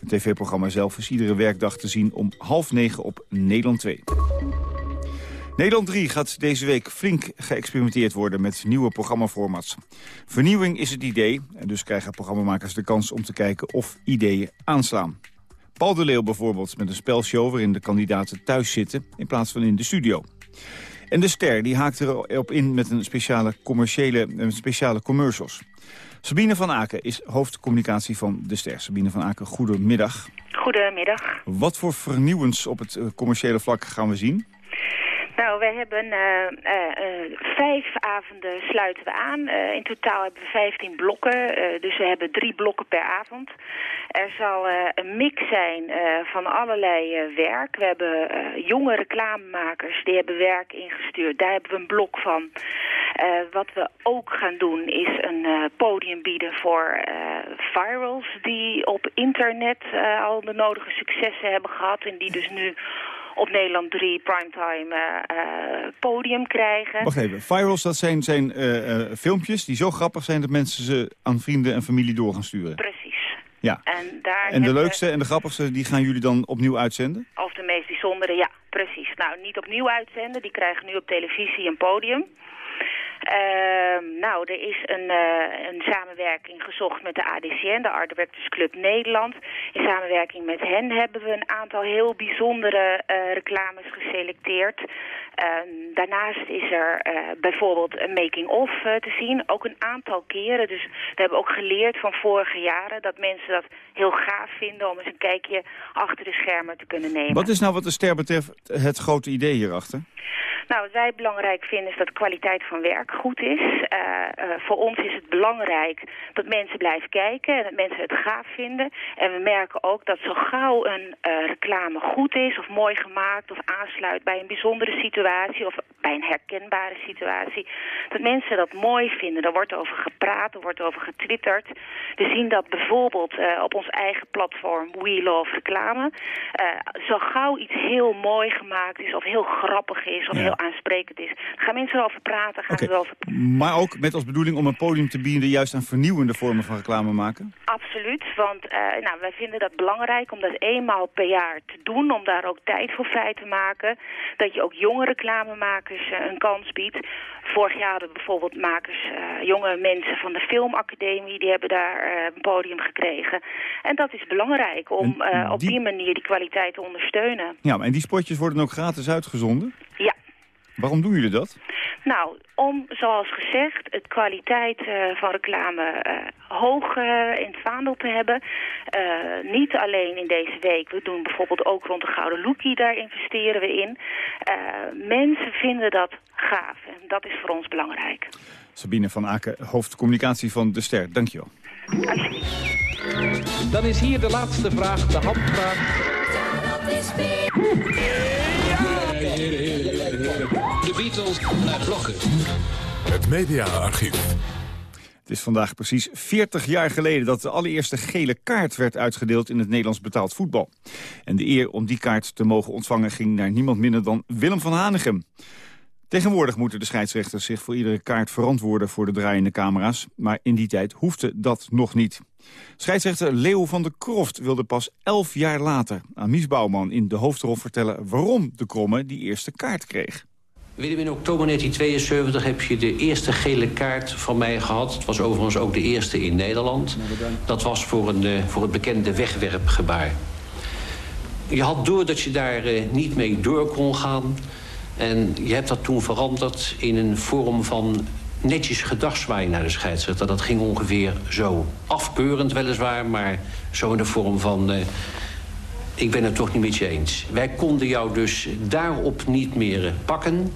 Het tv-programma zelf is iedere werkdag te zien om half negen op Nederland 2. Nederland 3 gaat deze week flink geëxperimenteerd worden met nieuwe programmaformats. Vernieuwing is het idee en dus krijgen programmamakers de kans om te kijken of ideeën aanslaan. Paul de Leeuw bijvoorbeeld met een spelshow waarin de kandidaten thuis zitten in plaats van in de studio. En de ster die haakt erop in met een speciale, commerciële, een speciale commercials. Sabine van Aken is hoofdcommunicatie van de ster. Sabine van Aken, goedemiddag. Goedemiddag. Wat voor vernieuwends op het eh, commerciële vlak gaan we zien? Nou, wij hebben uh, vijf avonden sluiten we aan. in totaal hebben we vijftien blokken, dus we hebben drie blokken per avond. Er zal een mix zijn van allerlei werk. We hebben jonge reclamemakers, die hebben werk ingestuurd. Daar hebben we een blok van. wat we ook gaan doen is een podium bieden voor virals die op internet al de nodige successen hebben gehad en die dus nu op Nederland 3 primetime uh, podium krijgen. Wacht even, virals dat zijn, zijn uh, filmpjes die zo grappig zijn dat mensen ze aan vrienden en familie door gaan sturen? Precies. Ja. En, daar en de leukste en de grappigste, die gaan jullie dan opnieuw uitzenden? Of de meest bijzondere, ja, precies. Nou, niet opnieuw uitzenden, die krijgen nu op televisie een podium. Uh, nou, er is een, uh, een samenwerking gezocht met de ADCN, de Art Club Nederland. In samenwerking met hen hebben we een aantal heel bijzondere uh, reclames geselecteerd. Uh, daarnaast is er uh, bijvoorbeeld een making-of te zien, ook een aantal keren. Dus we hebben ook geleerd van vorige jaren dat mensen dat heel gaaf vinden om eens een kijkje achter de schermen te kunnen nemen. Wat is nou wat de ster betreft het grote idee hierachter? Nou, wat wij belangrijk vinden is dat de kwaliteit van werk goed is. Uh, uh, voor ons is het belangrijk dat mensen blijven kijken en dat mensen het gaaf vinden. En we merken ook dat zo gauw een uh, reclame goed is of mooi gemaakt of aansluit bij een bijzondere situatie of bij een herkenbare situatie, dat mensen dat mooi vinden. Er wordt over gepraat, er wordt over getwitterd. We zien dat bijvoorbeeld op ons eigen platform We Love Reclame. zo gauw iets heel mooi gemaakt is of heel grappig is of heel aansprekend is. Gaan mensen erover praten, gaan okay. erover... Maar ook met als bedoeling om een podium te bieden... juist aan vernieuwende vormen van reclame maken? Absoluut, want uh, nou, wij vinden dat belangrijk om dat eenmaal per jaar te doen... om daar ook tijd voor vrij te maken. Dat je ook jonge reclamemakers uh, een kans biedt. Vorig jaar hadden bijvoorbeeld makers, uh, jonge mensen van de filmacademie... die hebben daar een podium gekregen. En dat is belangrijk om die... op die manier die kwaliteit te ondersteunen. Ja, en die spotjes worden ook gratis uitgezonden? Ja. Waarom doen jullie dat? Nou, om, zoals gezegd, het kwaliteit uh, van reclame uh, hoog uh, in het vaandel te hebben. niet alleen in deze week, we doen bijvoorbeeld ook rond de Gouden Lookie, daar investeren we in. mensen vinden dat gaaf en dat is voor ons belangrijk. Sabine van Aken, hoofdcommunicatie van De Ster, dankjewel. Dan is hier de laatste vraag, de handvraag. De Beatles naar blokken. Het mediaarchief. Het is vandaag precies 40 jaar geleden dat de allereerste gele kaart werd uitgedeeld in het Nederlands betaald voetbal. En de eer om die kaart te mogen ontvangen ging naar niemand minder dan Willem van Hanegem. Tegenwoordig moeten de scheidsrechters zich voor iedere kaart verantwoorden voor de draaiende camera's. Maar in die tijd hoefde dat nog niet. Scheidsrechter Leo van der Kroft wilde pas elf jaar later aan Mies Bouwman in de hoofdrol vertellen waarom de Kromme die eerste kaart kreeg. Willem, in oktober 1972 heb je de eerste gele kaart van mij gehad. Het was overigens ook de eerste in Nederland. Dat was voor, een, uh, voor het bekende wegwerpgebaar. Je had door dat je daar uh, niet mee door kon gaan. En je hebt dat toen veranderd in een vorm van netjes gedagswaai naar de scheidsrechter. Dat ging ongeveer zo. Afkeurend weliswaar, maar zo in de vorm van... Uh, ik ben het toch niet met je eens. Wij konden jou dus daarop niet meer pakken.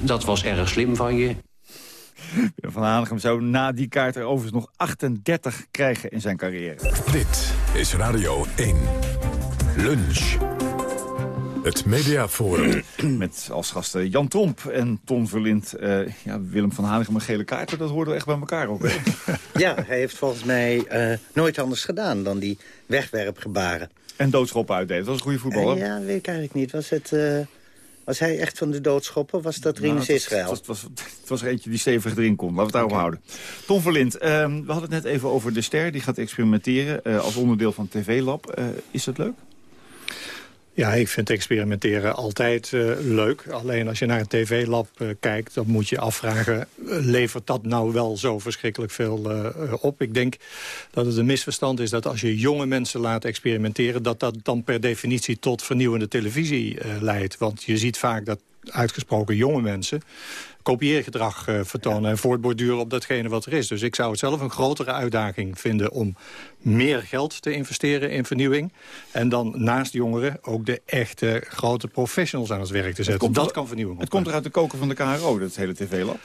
Dat was erg slim van je. Van Hanegem zou na die kaart er overigens nog 38 krijgen in zijn carrière. Dit is Radio 1. Lunch. Het Mediaforum. Met als gasten Jan Tromp en Ton Verlind. Uh, ja, Willem van Hanegem met gele kaarten, dat hoorden we echt bij elkaar ook. ja, hij heeft volgens mij uh, nooit anders gedaan dan die wegwerpgebaren. En doodschoppen uitdelen. Dat was een goede voetballer. Uh, ja, weet ik eigenlijk niet. Was het... Was hij echt van de doodschoppen? Was dat Rinus nou, Israël? Het was, het, was, er eentje die stevig erin kon. Laten we het daarop okay. houden. Tom Verlind, uh, we hadden het net even over de ster. Die gaat experimenteren uh, als onderdeel van TV-lab. Uh, is dat leuk? Ja, ik vind experimenteren altijd uh, leuk. Alleen als je naar een tv-lab uh, kijkt, dan moet je afvragen... levert dat nou wel zo verschrikkelijk veel op? Ik denk dat het een misverstand is dat als je jonge mensen laat experimenteren... dat dat dan per definitie tot vernieuwende televisie leidt. Want je ziet vaak dat uitgesproken jonge mensen kopieergedrag uh, vertonen... en voortborduren op datgene wat er is. Dus ik zou het zelf een grotere uitdaging vinden... om meer geld te investeren in vernieuwing. En dan naast jongeren ook de echte grote professionals aan het werk te zetten. Dat kan vernieuwing Het komt er uit de koker van de KRO, dat hele tv-lab.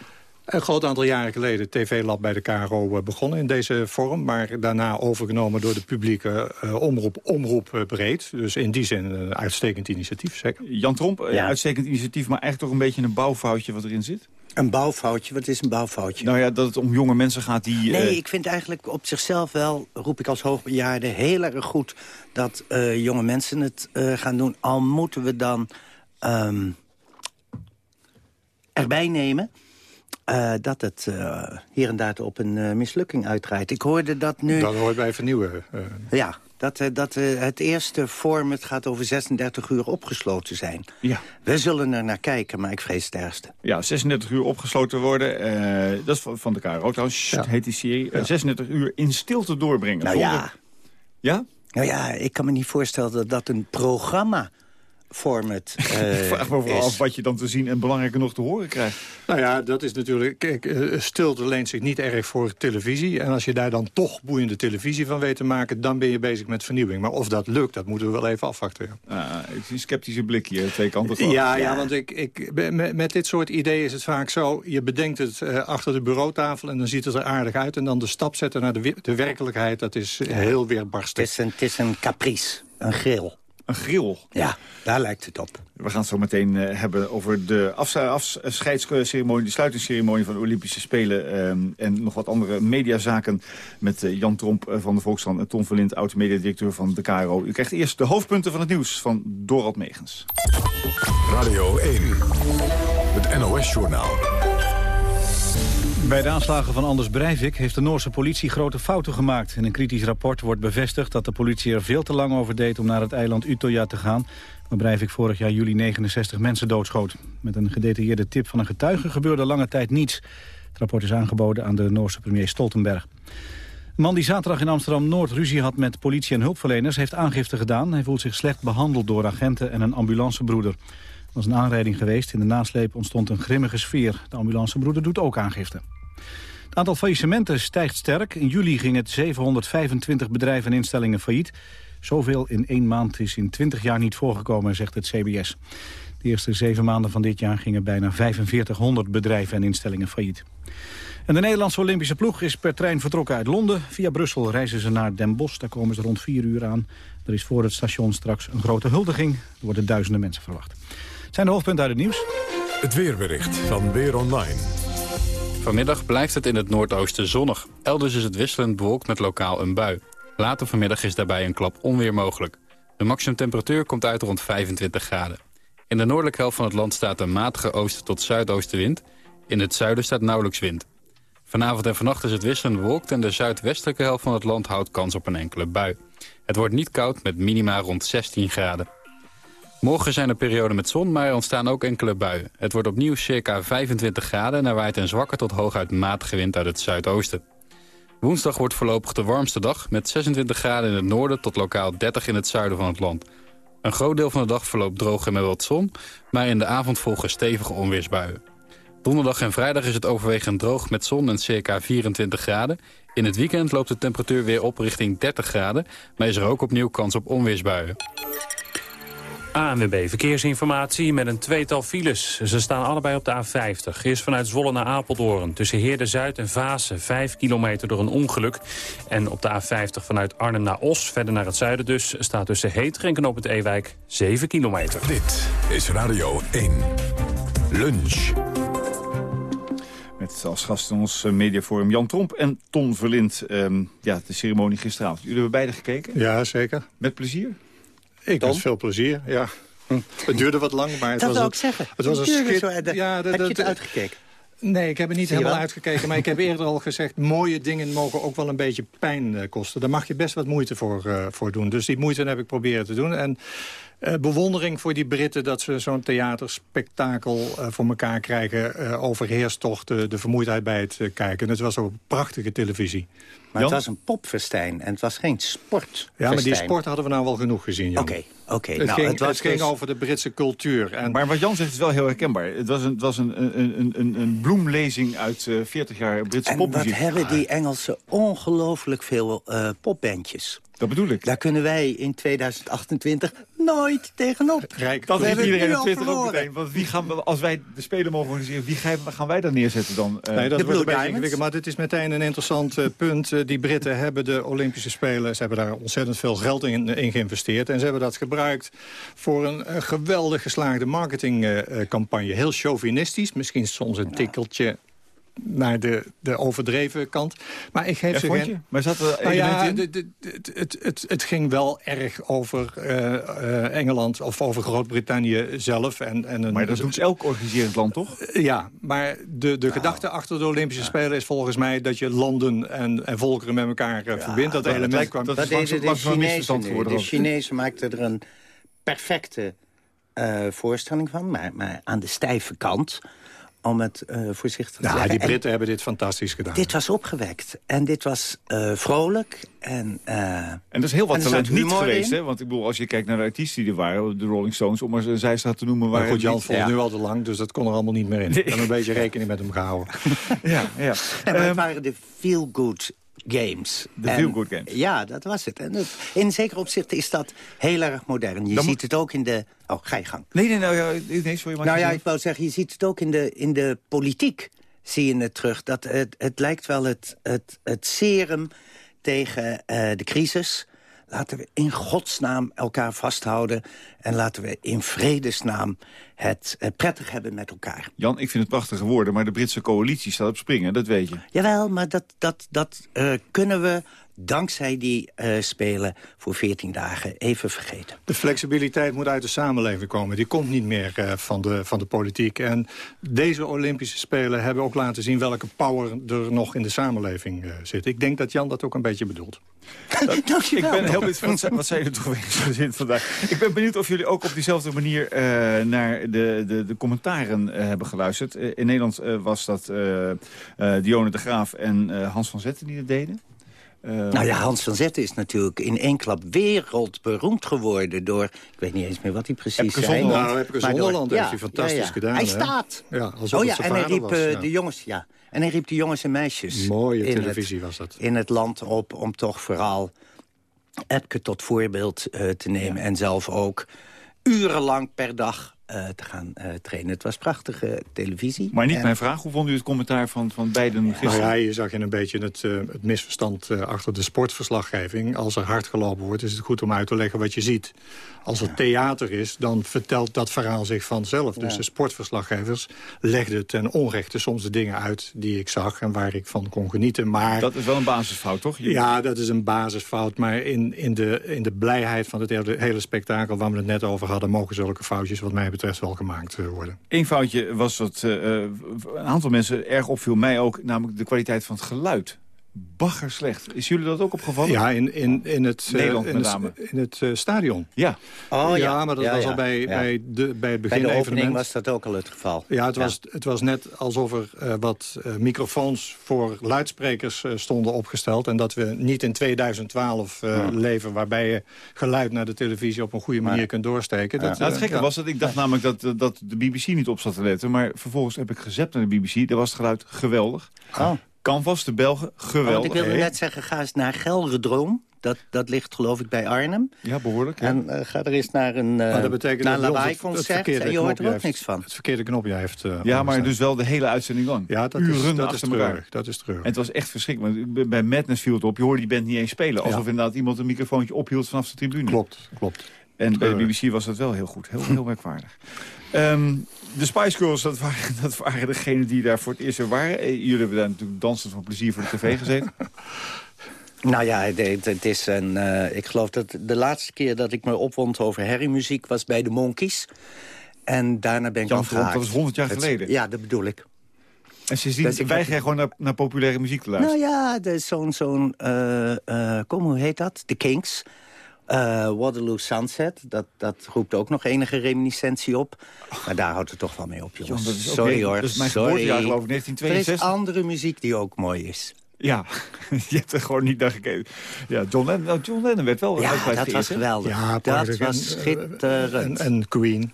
Een groot aantal jaren geleden TV-lab bij de KRO eh, begonnen in deze vorm. Maar daarna overgenomen door de publieke uh, omroep, omroep breed. Dus in die zin een uitstekend initiatief, zeker. Jan Tromp, ja. uitstekend initiatief, maar eigenlijk toch een beetje een bouwfoutje wat erin zit? Een bouwfoutje? Wat is een bouwfoutje? Nou ja, dat het om jonge mensen gaat die... Nee, eh, ik vind eigenlijk op zichzelf wel, roep ik als hoogbejaarde... heel erg goed dat eh, jonge mensen het eh, gaan doen. Al moeten we dan ehm, erbij nemen... eh, dat het eh, hier en daar op een eh, mislukking uitdraait. Ik hoorde dat nu... Dat hoort bij vernieuwen. eh. Ja, dat, eh, dat eh, het eerste format gaat over 36 uur opgesloten zijn. Ja. We zullen er naar kijken, maar ik vrees het ergste. Ja, 36 uur opgesloten worden. eh, dat is van, de KRO trouwens, heet die serie. Eh, 36 uur in stilte doorbrengen. Nou Zonder- ja. Ja? Nou ja, ik kan me niet voorstellen dat dat een programma format eh, Ik vraag me vooral is. af wat je dan te zien en belangrijker nog te horen krijgt. Nou ja, dat is natuurlijk... Kijk, eh, stilte leent zich niet erg voor televisie. En als je daar dan toch boeiende televisie van weet te maken... dan ben je bezig met vernieuwing. Maar of dat lukt, dat moeten we wel even afwachten. Ja. Ah, ik zie een sceptische blik hier, twee kanten. Ja, ja, want ik, ik, met, met dit soort ideeën is het vaak zo... je bedenkt het eh, achter de bureautafel en dan ziet het er aardig uit... en dan de stap zetten naar de, de werkelijkheid, dat is heel weerbarstig. Het is, een, het is een caprice, een grill. Een grill. Ja, daar lijkt het op. We gaan het zo meteen eh, hebben over de afs- afscheidsceremonie... de sluitingsceremonie van de Olympische Spelen... ehm, en nog wat andere mediazaken met eh, Jan Tromp eh, van de Volkskrant... en Tom Verlind, oud-mediadirecteur van de KRO. U krijgt eerst de hoofdpunten van het nieuws van Dorald Megens. Radio 1, het NOS-journaal. Bij de aanslagen van Anders Breivik heeft de Noorse politie grote fouten gemaakt. In een kritisch rapport wordt bevestigd dat de politie er veel te lang over deed om naar het eiland Utøya te gaan, waar Breivik vorig jaar juli 69 mensen doodschoot. Met een gedetailleerde tip van een getuige gebeurde lange tijd niets. Het rapport is aangeboden aan de Noorse premier Stoltenberg. Een man die zaterdag in Amsterdam-Noord ruzie had met politie en hulpverleners... heeft aangifte gedaan. Hij voelt zich slecht behandeld door agenten en een ambulancebroeder. Was een aanrijding geweest. In de nasleep ontstond een grimmige sfeer. De ambulancebroeder doet ook aangifte. Het aantal faillissementen stijgt sterk. In juli ging het 725 bedrijven en instellingen failliet. Zoveel in één maand is in 20 jaar niet voorgekomen, zegt het CBS. De eerste zeven maanden van dit jaar gingen bijna 4500 bedrijven en instellingen failliet. En de Nederlandse Olympische ploeg is per trein vertrokken uit Londen. Via Brussel reizen ze naar Den Bosch. Daar komen ze rond vier uur aan. Er is voor het station straks een grote huldiging. Er worden duizenden mensen verwacht. Zijn de hoofdpunten uit het nieuws. Het weerbericht van Weer Online. Vanmiddag blijft het in het noordoosten zonnig. Elders is het wisselend bewolkt met lokaal een bui. Later vanmiddag is daarbij een klap onweer mogelijk. De maximumtemperatuur komt uit rond 25 graden. In de noordelijke helft van het land staat een matige oosten tot zuidoostenwind. In het zuiden staat nauwelijks wind. Vanavond en vannacht is het wisselend bewolkt... en de zuidwestelijke helft van het land houdt kans op een enkele bui. Het wordt niet koud met minima rond 16 graden. Morgen zijn er perioden met zon, maar er ontstaan ook enkele buien. Het wordt opnieuw circa 25 graden en waait een zwakke tot hooguit matige wind uit het zuidoosten. Woensdag wordt voorlopig de warmste dag met 26 graden in het noorden tot lokaal 30 in het zuiden van het land. Een groot deel van de dag verloopt droog en met wat zon, maar in de avond volgen stevige onweersbuien. Donderdag en vrijdag is het overwegend droog met zon en circa 24 graden. In het weekend loopt de temperatuur weer op richting 30 graden, maar is er ook opnieuw kans op onweersbuien. ANWB Verkeersinformatie met een tweetal files. Ze staan allebei op de A50. Eerst vanuit Zwolle naar Apeldoorn. Tussen Heerde-Zuid en Vaassen. 5 kilometer door een ongeluk. En op de A50 vanuit Arnhem naar Os. Verder naar het zuiden dus. Staat tussen Heteren en op het Ewijk 7 kilometer. Dit is Radio 1. Lunch. Met als gast in ons eh, mediaforum Jan Tromp en Ton Verlind. Ehm, ja, de ceremonie gisteravond. Jullie hebben beide gekeken? Ja, zeker. Met plezier? Ik Tom? met veel plezier, ja. Het duurde wat lang, maar het Dat was een- ik zeggen. Het was een Het zo, eh, ja, heb je het uitgekeken? Nee, ik heb er niet Zie helemaal uitgekeken. Maar ik heb eerder al gezegd, mooie dingen mogen ook wel een beetje pijn eh, kosten. Daar mag je best wat moeite voor, eh, voor doen. Dus die moeite heb ik proberen te doen. En eh, bewondering voor die Britten dat ze zo'n theaterspektakel eh, voor elkaar krijgen... eh, overheerst toch de, de vermoeidheid bij het kijken. En het was ook prachtige televisie. Maar het was een popfestijn en het was geen sport. Ja, maar die sport hadden we nou wel genoeg gezien, Jan. Oké, oké. Het, Nou, ging, het was het ging dus- over de Britse cultuur. En Maar wat Jan zegt is wel heel herkenbaar. Het was een, het was een, een, een, een, bloemlezing uit eh 40 jaar Britse En wat popmuziek. hebben die Engelsen ongelooflijk veel eh, popbandjes. Dat bedoel ik. Daar kunnen wij in 2028 nooit tegenop. Rijk, dat heeft het iedereen op al Twitter ook meteen. Want wie gaan we, als wij de Spelen mogen organiseren, wie gaan, gaan wij dan neerzetten dan? Eh, Nee, dat de wordt een beetje ingewikkeld. Maar dit is meteen een interessant eh, punt. Eh, die Britten hebben de Olympische Spelen... ze hebben daar ontzettend veel geld in, in geïnvesteerd. En ze hebben dat gebruikt voor een eh, geweldig geslaagde marketingcampagne. Heel chauvinistisch, misschien soms een tikkeltje naar de, de overdreven kant. Maar ik geef Ja, ze vond geen... je? Maar zat er Nou ja, in? de- de- de- het, het, het ging wel erg over eh, eh, Engeland of over Groot-Brittannië zelf. En, en een, Maar dat doet elk organiserend land, toch? ja, maar de, de gedachte achter de Olympische Spelen is volgens mij... dat je landen en, en volkeren met elkaar eh, verbindt. Dat dat element lijkt- kwam... dat Dat is de Chinezen misverstand nu. geworden, De ook. Chinezen maakten er een perfecte eh, voorstelling van. Maar, maar aan de stijve kant, om het eh, voorzichtig te Ja, zeggen. die En Britten hebben dit fantastisch gedaan. dit was opgewekt. En dit was eh, vrolijk. En, eh, En er is heel wat en er talent niet geweest, hè? Want ik bedoel, als je kijkt naar de artiesten die er waren, de Rolling Stones, om maar een zijstraat te noemen. Maar waren goed, Jan ja. nu al te lang, dus dat kon er allemaal niet meer in. Ik heb een beetje rekening met hem gehouden. Ja, ja. Nee, maar Ehm, het waren de feel-good games. De feel-good games. Ja, dat was het. En in zekere opzichten is dat heel erg modern. Je Dan ziet het ook in de... Oh, ga je gang. Nee, nee, nou, ja, nee, sorry. Nou ja, ik wou zeggen, je ziet het ook in de, in de politiek. Zie je het terug. Dat het, het lijkt wel het, het, het serum tegen eh, de crisis. Laten we in godsnaam elkaar vasthouden. En laten we in vredesnaam het eh, prettig hebben met elkaar. Jan, ik vind het prachtige woorden, maar de Britse coalitie staat op springen, dat weet je. Jawel, maar dat, dat, dat eh, kunnen we dankzij die eh, spelen voor 14 dagen even vergeten. De flexibiliteit moet uit de samenleving komen. Die komt niet meer eh, van, de, van de politiek. En deze Olympische Spelen hebben ook laten zien... welke power er nog in de samenleving eh, zit. Ik denk dat Jan dat ook een beetje bedoelt. Ik ben heel benieuwd, wat, zijn- wat zijn jullie toch weer zin vandaag? Ik ben benieuwd of jullie ook op diezelfde manier eh, naar de, de, de commentaren eh, hebben geluisterd. In Nederland eh, was dat Dionne de Graaf en eh, Hans van Zetten die dat deden. Eh, Nou ja, Hans van Zetten is natuurlijk in één klap wereldberoemd geworden... door, ik weet niet eens meer wat hij precies Epke zei. Nou, Epke Zonderland heeft hij fantastisch gedaan, Hij hè? staat. Ja, alsof oh ja, en hij riep was, eh, de jongens, ja. En hij riep de jongens en meisjes... Mooie in televisie het, was dat. In het land op om toch vooral Epke tot voorbeeld eh, te nemen. En zelf ook urenlang per dag eh, te gaan eh, trainen. Het was prachtige televisie. maar niet En- mijn vraag, hoe vond u het commentaar van, van beiden Nou gisteren? ja, je zag in een beetje het, eh, het misverstand eh, achter de sportverslaggeving. Als er hard gelopen wordt, is het goed om uit te leggen wat je ziet. Als er theater is, dan vertelt dat verhaal zich vanzelf. Dus de sportverslaggevers legden ten onrechte soms de dingen uit die ik zag... en waar ik van kon genieten. Maar Dat is wel een basisfout, toch? Ja, dat is een basisfout. Maar in, in, de, in de blijheid van het hele, hele spektakel waar we het net over hadden... mogen zulke foutjes wat mij betreft wel gemaakt eh, worden. Eén foutje was dat eh, eh, een aantal mensen erg opviel, mij ook, namelijk de kwaliteit van het geluid. Bagger slecht. Is jullie dat ook opgevallen? Ja, in, in, in het, eh, Nederland in met het, name. in het eh, stadion. Ja. Oh, ja, maar dat Ja, was ja, al bij, ja. bij, de, bij het Bij begin de opening evenement. was dat ook al het geval. Ja, het was, het was net alsof er eh, wat eh, microfoons voor luidsprekers eh, stonden opgesteld. En dat we niet in 2012 eh, leven waarbij je geluid naar de televisie op een goede manier kunt doorsteken. Dat, nou, het gekke ja. was dat ik dacht namelijk dat, dat de BBC niet op zat te letten. Maar vervolgens heb ik gezept naar de BBC. Daar was het geluid geweldig. Oh. Canvas, de Belgen, Oh, want geweldig. ik wilde Hey. net zeggen, ga eens naar Gelredroom. Dat, dat ligt geloof ik bij Arnhem. Ja, behoorlijk. ja. En eh, ga er eens naar een, eh dat betekent naar een dat bij ons het- het lawaai-concert en je hoort er ook heeft- niks van. Het verkeerde knopje heeft... eh, Ja, maar dus wel de hele uitzending lang. Ja, dat Uren is, dat is treurig. Dat is treurig. En het was echt verschrikkelijk. Want Bij Madness viel het op. Je hoorde die band niet eens spelen. Alsof Ja. inderdaad iemand een microfoontje ophield vanaf de tribune. Klopt, klopt. En bij de. BBC was dat wel heel goed. Heel, heel merkwaardig. Ehm, de Spice Girls, dat waren, dat waren degenen die daar voor het eerst waren. Eh, Jullie hebben daar natuurlijk dansend van plezier voor de tv gezeten. Nou ja, het, is een. eh, ik geloof dat de laatste keer dat ik me opwond over herriemuziek was bij de Monkeys. En daarna ben ik Jan dat is 100 jaar Het- geleden. ja, dat bedoel ik. En sindsdien Dus heb- jij gewoon naar, naar populaire muziek te luisteren. Nou ja, zo'n, zo'n eh, kom, hoe heet dat? The Kings. Eh, Waterloo Sunset, dat, dat roept ook nog enige reminiscentie op. Maar daar houdt het toch wel mee op, jongens. Sorry weer- hoor, is mijn sorry. geboortejaar, geloof ik, Er is 1962. andere muziek die ook mooi is. Ja, je hebt er gewoon niet naar gekeken. Ja, John Lennon, nou, John Lennon werd wel Ja, dat was geweldig. Ja, dat was eh, schitterend. En, en Queen.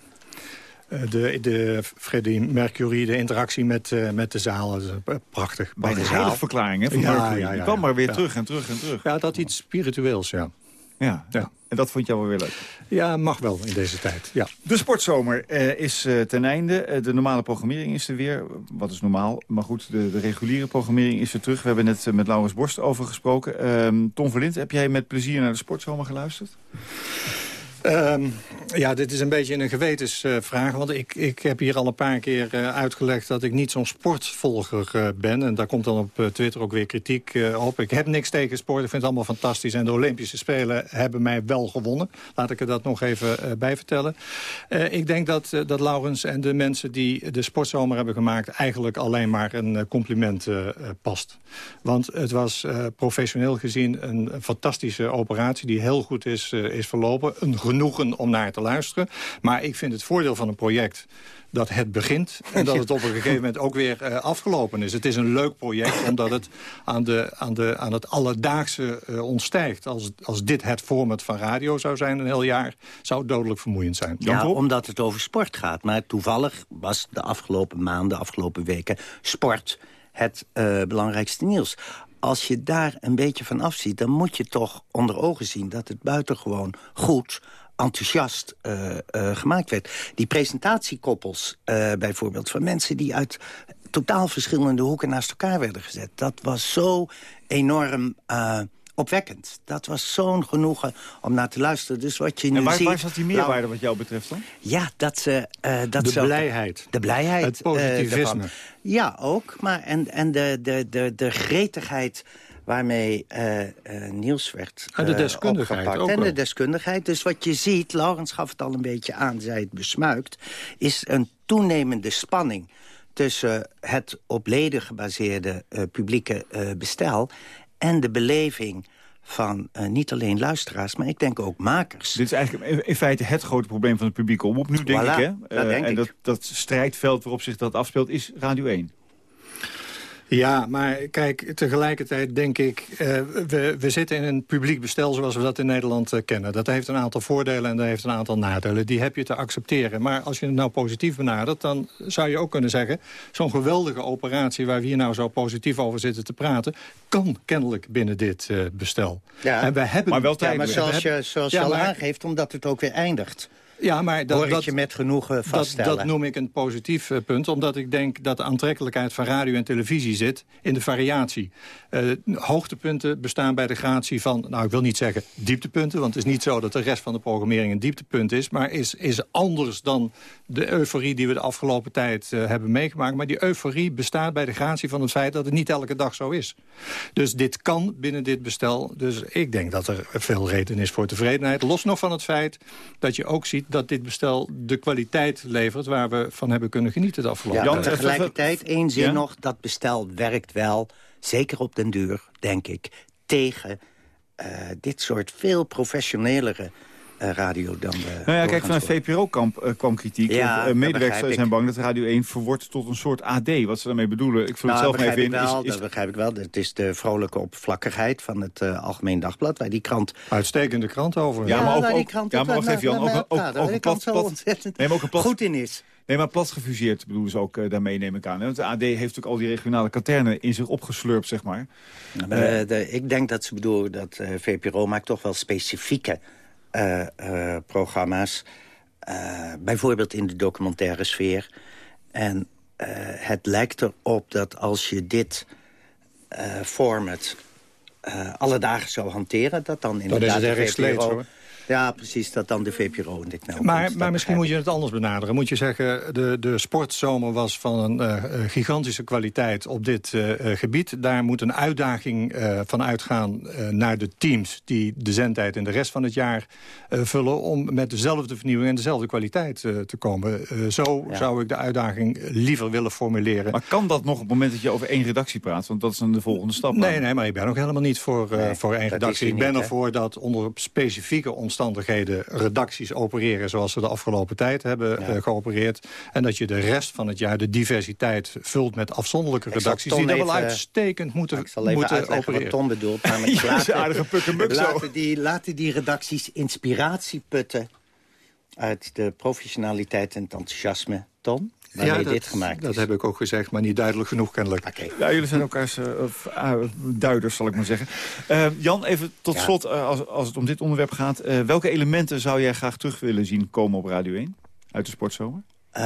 Eh, de, de Freddie Mercury, de interactie met, eh, met de zaal. dat is, prachtig. Bij de prachtig. heilige verklaring hè, van Ja, Mercury. ja, ja, Die kwam maar weer ja. terug en terug en terug. Ja, dat had iets spiritueels, ja. Ja, ja. En dat vond je wel weer leuk? Ja, mag wel in deze tijd, ja. De sportzomer uh, is uh, ten einde. Uh, de normale programmering is er weer. Wat is normaal? Maar goed, de, de reguliere programmering is er terug. We hebben net met Laurens Borst over gesproken. Ehm, Tom Verlind, heb jij met plezier naar de sportzomer geluisterd? Um, ja, dit is een beetje een gewetensvraag. want ik, ik heb hier al een paar keer uh, uitgelegd dat ik niet zo'n sportvolger uh, ben. En daar komt dan op uh, Twitter ook weer kritiek op. Ik heb niks tegen sport, ik vind het allemaal fantastisch. En de Olympische Spelen hebben mij wel gewonnen. Laat ik er dat nog even bij vertellen. ik denk dat, dat Laurens en de mensen die de sportzomer hebben gemaakt... eigenlijk alleen maar een compliment past. Want het was professioneel gezien een, een, fantastische operatie... die heel goed is, is verlopen. Een genoegen om naar te luisteren. Maar ik vind het voordeel van een project dat het begint en dat het op een gegeven moment ook weer uh, afgelopen is. Het is een leuk project omdat het aan, de, aan, de, aan het alledaagse uh, ontstijgt. Als, als dit het format van radio zou zijn een heel jaar, zou het dodelijk vermoeiend zijn. Ja, omdat het over sport gaat. Maar toevallig was de afgelopen maanden, de afgelopen weken... sport het uh, belangrijkste nieuws als je daar een beetje van afziet... dan moet je toch onder ogen zien dat het buitengewoon goed enthousiast uh, uh, gemaakt werd. Die presentatiekoppels uh, bijvoorbeeld van mensen die uit totaal verschillende hoeken naast elkaar werden gezet. Dat was zo enorm opwekkend. Dat was zo'n genoegen om naar te luisteren. Dus wat je nu en waar, ziet, waar zat die meerwaarde wat jou betreft dan? Ja, dat ze... Uh, dat de ze blijheid. De blijheid. Het positivisme. Uh, ja, ook. Maar en, en de, de, de, de gretigheid waarmee uh, uh, nieuws werd En de deskundigheid opgepakt. ook En de deskundigheid. Dus wat je ziet, Laurens gaf het al een beetje aan, zij het besmuikt... is een toenemende spanning tussen het op leden gebaseerde uh, publieke bestel... en de beleving van uh, niet alleen luisteraars, maar ik denk ook makers. Dit is eigenlijk in feite het grote probleem van de publieke omroep nu, denk Voilà, ik. Hè? dat Uh, denk en ik. dat, dat strijdveld waarop zich dat afspeelt is Radio 1. Ja, maar kijk, tegelijkertijd denk ik... Uh, we, we zitten in een publiek bestel zoals we dat in Nederland uh, kennen. Dat heeft een aantal voordelen en dat heeft een aantal nadelen. Die heb je te accepteren. Maar als je het nou positief benadert, dan zou je ook kunnen zeggen... zo'n geweldige operatie waar we hier nou zo positief over zitten te praten... kan kennelijk binnen dit uh, bestel. Ja. En we hebben, Maar wel Ja, tijdelijk. maar zoals je, Ja, je al maar- aangeeft, omdat het ook weer eindigt. Ja, maar dat, hoor ik dat, je met genoegen dat, vaststellen. dat noem ik een positief eh, punt. Omdat ik denk dat de aantrekkelijkheid van radio en televisie zit in de variatie. Eh, hoogtepunten bestaan bij de gratie van, nou ik wil niet zeggen dieptepunten. Want het is niet zo dat de rest van de programmering een dieptepunt is. Maar is, is anders dan de euforie die we de afgelopen tijd eh, hebben meegemaakt. Maar die euforie bestaat bij de gratie van het feit dat het niet elke dag zo is. Dus dit kan binnen dit bestel. Dus ik denk dat er veel reden is voor tevredenheid. Los nog van het feit dat je ook ziet dat dit bestel de kwaliteit levert... waar we van hebben kunnen genieten de afgelopen Ja, tijd. maar tegelijkertijd één zin Ja? nog. Dat bestel werkt wel, zeker op den duur, denk ik... tegen eh, dit soort veel professionelere radio dan de Nou ja, kijk, vanuit VPRO-kamp eh, kwam kritiek. Ja, Eh, medewerkers zijn ik. bang dat Radio 1 verwordt tot een soort AD. Wat ze daarmee bedoelen, ik vul Nou, het zelf maar begrijp even ik in. wel, is, is, dat begrijp ik wel. Het is de vrolijke oppervlakkigheid van het eh, Algemeen Dagblad... waar die krant... Uitstekende krant over. Ja, maar ook- waar die ook- krant ja, ook maar wacht wel even, Jan, ook- ook- ook een plat- plat- Nee, ook een plat- goed in is. Nee, maar plat gefuseerd bedoelen ze ook eh, daarmee, neem ik aan. Want de AD heeft natuurlijk al die regionale katernen in zich opgeslurpt, zeg maar. Maar, eh, de- ik denk dat ze bedoelen dat eh, VPRO maakt toch wel specifieke eh, eh, programma's. eh, bijvoorbeeld in de documentaire sfeer. En eh, het lijkt erop dat als je dit eh, format eh, alle dagen zou hanteren... dat dan inderdaad het de erg sleets, VPRO... Ja, precies, dat dan de VPRO in dit nou Maar, komt. maar misschien begrijp moet je het anders benaderen. Moet je zeggen, de, de sportzomer was van een eh, eh, gigantische kwaliteit op dit eh, eh, gebied. Daar moet een uitdaging eh, van uitgaan eh, naar de teams... die de zendtijd in de rest van het jaar eh, vullen... om met dezelfde vernieuwing en dezelfde kwaliteit eh, te komen. Eh, zo Ja. zou ik de uitdaging liever willen formuleren. Maar kan dat nog op het moment dat je over één redactie praat? Want dat is dan de volgende stap. Nee, nee, maar ik ben ook helemaal niet voor, eh, Nee, voor één redactie. Ik ben ervoor dat onder specifieke omstandigheden redacties opereren zoals ze de afgelopen tijd hebben eh, geopereerd. En dat je de rest van het jaar de diversiteit vult met afzonderlijke Ik redacties die daar wel uitstekend moeten, Ik zal even moeten uitleggen opereren. wat Tom bedoelt. Namelijk Ja, aardige laten, die, laten die redacties inspiratie putten... uit de professionaliteit en het enthousiasme. Tom? Waarmee dat, dit gemaakt dat is. heb ik ook gezegd, maar niet duidelijk genoeg kennelijk. Ja, jullie zijn elkaars uh, uh, duiders, zal ik maar zeggen. Uh, Jan, even tot Ja. slot, uh, als, als het om dit onderwerp gaat. Uh, welke elementen zou jij graag terug willen zien komen op Radio 1? Uit de sportzomer? Eh,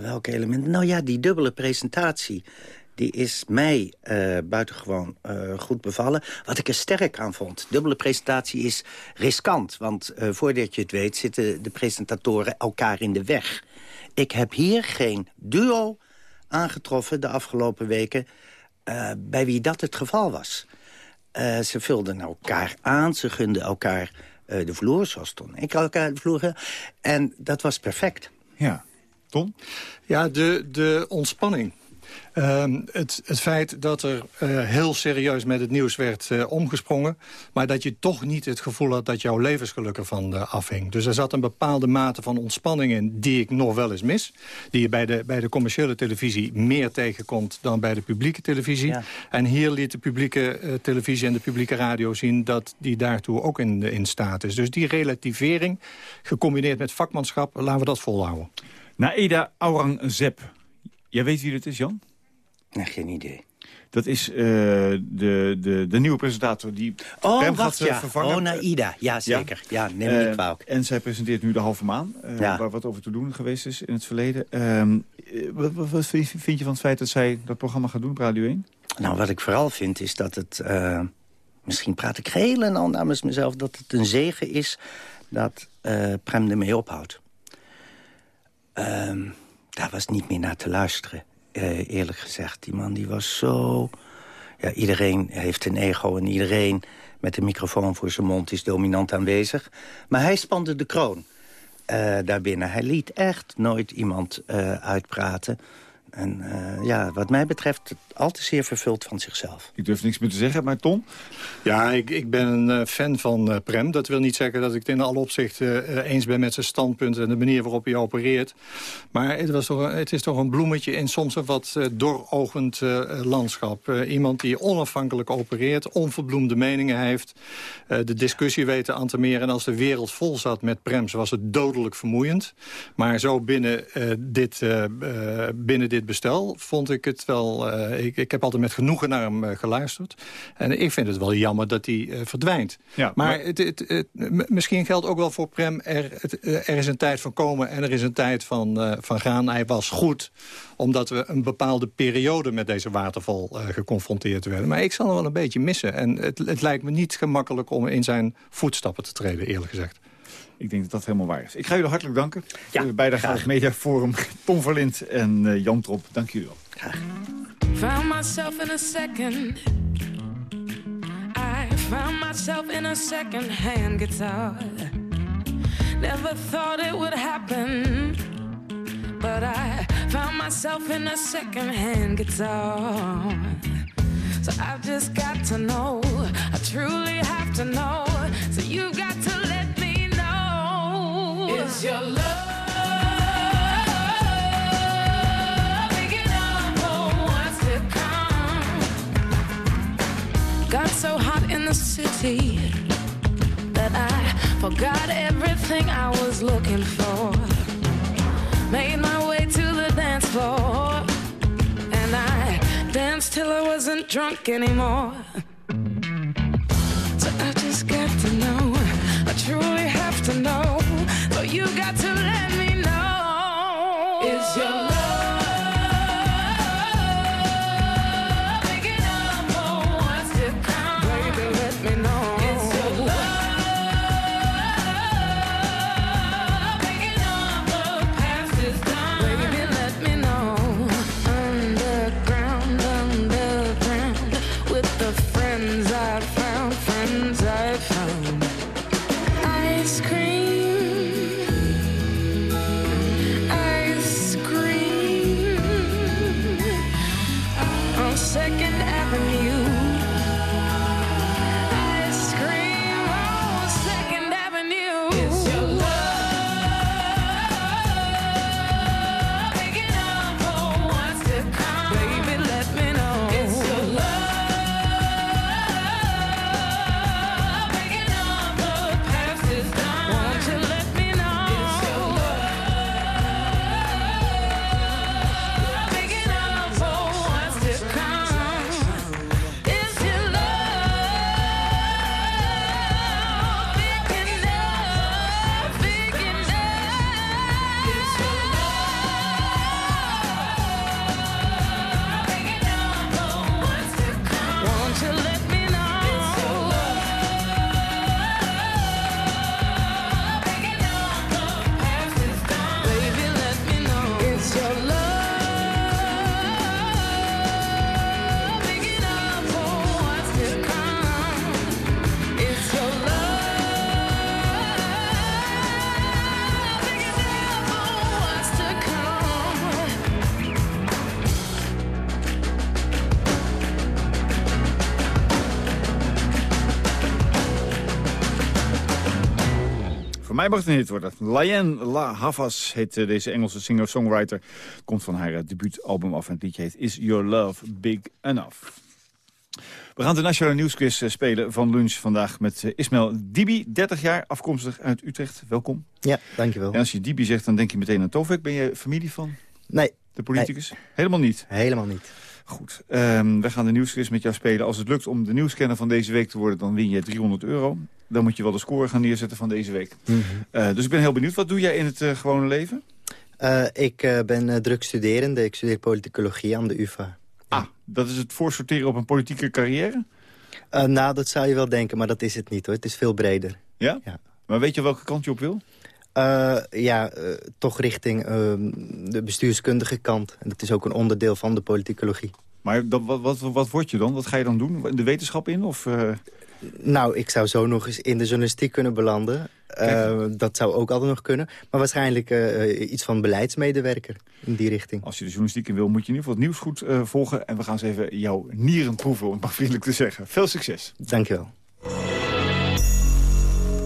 welke elementen? Nou ja, die dubbele presentatie. Die is mij eh, buitengewoon eh, goed bevallen. Wat ik er sterk aan vond. Dubbele presentatie is riskant. Want eh, voordat je het weet zitten de presentatoren elkaar in de weg. Ik heb hier geen duo aangetroffen de afgelopen weken... eh, bij wie dat het geval was. Eh, ze vulden elkaar aan, ze gunden elkaar eh, de vloer, zoals Ton en ik elkaar de vloer. En dat was perfect. Ja. Tom? Ja, de, de ontspanning. Ehm, het, het feit dat er eh, heel serieus met het nieuws werd eh, omgesprongen... maar dat je toch niet het gevoel had dat jouw levensgeluk ervan eh, afhing. Dus er zat een bepaalde mate van ontspanning in die ik nog wel eens mis. Die je bij de, bij de commerciële televisie meer tegenkomt dan bij de publieke televisie. En hier liet de publieke eh, televisie en de publieke radio zien... dat die daartoe ook in, in staat is. Dus die relativering, gecombineerd met vakmanschap... laten we dat volhouden. Naeda Aurangzeb. Jij weet wie dat is, Jan? Nee, geen idee. Dat is uh, de, de, de nieuwe presentator die oh, Prem wacht, gaat uh, ja. vervangen. Oh, Naida. Ja, zeker. Ja, ja neem me uh, niet kwalijk. En zij presenteert nu de halve maan, ja. waar wat over te doen geweest is in het verleden. Um, wat, wat, wat, vind je van het feit dat zij dat programma gaat doen op Radio 1? Nou, wat ik vooral vind is dat het... eh, misschien praat ik heel en al namens mezelf... dat het een zegen is dat eh, Prem ermee ophoudt. Um, daar was niet meer naar te luisteren, uh, eerlijk gezegd. Die man die was zo... Ja, iedereen heeft een ego en iedereen met een microfoon voor zijn mond is dominant aanwezig. Maar hij spande de kroon uh, daarbinnen. Hij liet echt nooit iemand uh, uitpraten. En ja, wat mij betreft al te zeer vervuld van zichzelf. Ik durf niks meer te zeggen, maar Tom? Ja, ik, ik ben een uh, fan van uh, Prem. Dat wil niet zeggen dat ik het in alle opzichten eens ben met zijn standpunt... en de manier waarop hij opereert. Maar het, was toch, het is toch een bloemetje in soms een wat dooroogend landschap. iemand die onafhankelijk opereert, onverbloemde meningen heeft... de discussie weet te antemeren. En als de wereld vol zat met Prems was het dodelijk vermoeiend. Maar zo binnen, dit, binnen dit bestel vond ik het wel... Ik, ik heb altijd met genoegen naar hem uh, geluisterd. En ik vind het wel jammer dat hij uh, verdwijnt. Ja, maar maar... Het, het, het, misschien geldt ook wel voor Prem... Er, er, is een tijd van komen en er is een tijd van, van gaan. Hij was goed, omdat we een bepaalde periode... met deze waterval geconfronteerd werden. Maar ik zal hem wel een beetje missen. En het, het lijkt me niet gemakkelijk om in zijn voetstappen te treden, eerlijk gezegd. Ik denk dat dat helemaal waar is. Ik ga jullie hartelijk danken. Ja, voor de bijdrage aan het Mediaforum. Tom Verlind en uh, Jan Trop, dank jullie wel. Graag. Found myself in a second. I found myself in a second-hand guitar. Never thought it would happen. But I found myself in a second-hand guitar. So I've just got to know. I truly have to know. So you got to that I forgot everything I was looking for. Made my way to the dance floor, and I danced till I wasn't drunk anymore. So I just got to know, I truly have to know. You got to let mij mag het een hit worden. Liane La Havas heet eh, deze Engelse singer-songwriter. Komt van haar uh, debuutalbum af en het liedje heet Is Your Love Big Enough. We gaan de Nationale Nieuwsquiz uh, spelen van lunch vandaag met Ismail Dibi, 30 jaar, afkomstig uit Utrecht. Welkom. Ja, dankjewel. En als je Dibi zegt, dan denk je meteen aan Tovek. Ben je familie van Nee. de politicus? Nee. Helemaal niet? Helemaal niet. Goed. Um, we gaan de nieuwsquiz met jou spelen. Als het lukt om de nieuwscanner van deze week te worden, dan win je 300 euro. Dan moet je wel de score gaan neerzetten van deze week. Mm -hmm. uh, dus ik ben heel benieuwd. Wat doe jij in het uh, gewone leven? Uh, ik ben druk studerende. Ik studeer politicologie aan de UvA. Ah, dat is het voorsorteren op een politieke carrière? nou, dat zou je wel denken, maar dat is het niet hoor. Het is veel breder. Ja? ja. Maar weet je welke kant je op wil? Ja, toch richting uh, de bestuurskundige kant. En dat is ook een onderdeel van de politicologie. Maar dat, wat, wat, wat word je dan? Wat ga je dan doen? De wetenschap in? Of, Nou, ik zou zo nog eens in de journalistiek kunnen belanden. dat zou ook altijd nog kunnen. Maar waarschijnlijk iets van beleidsmedewerker in die richting. Als je de journalistiek in wil, moet je in ieder geval het nieuws goed volgen. En we gaan eens even jouw nieren proeven, om het maar vriendelijk te zeggen. Veel succes. Dankjewel.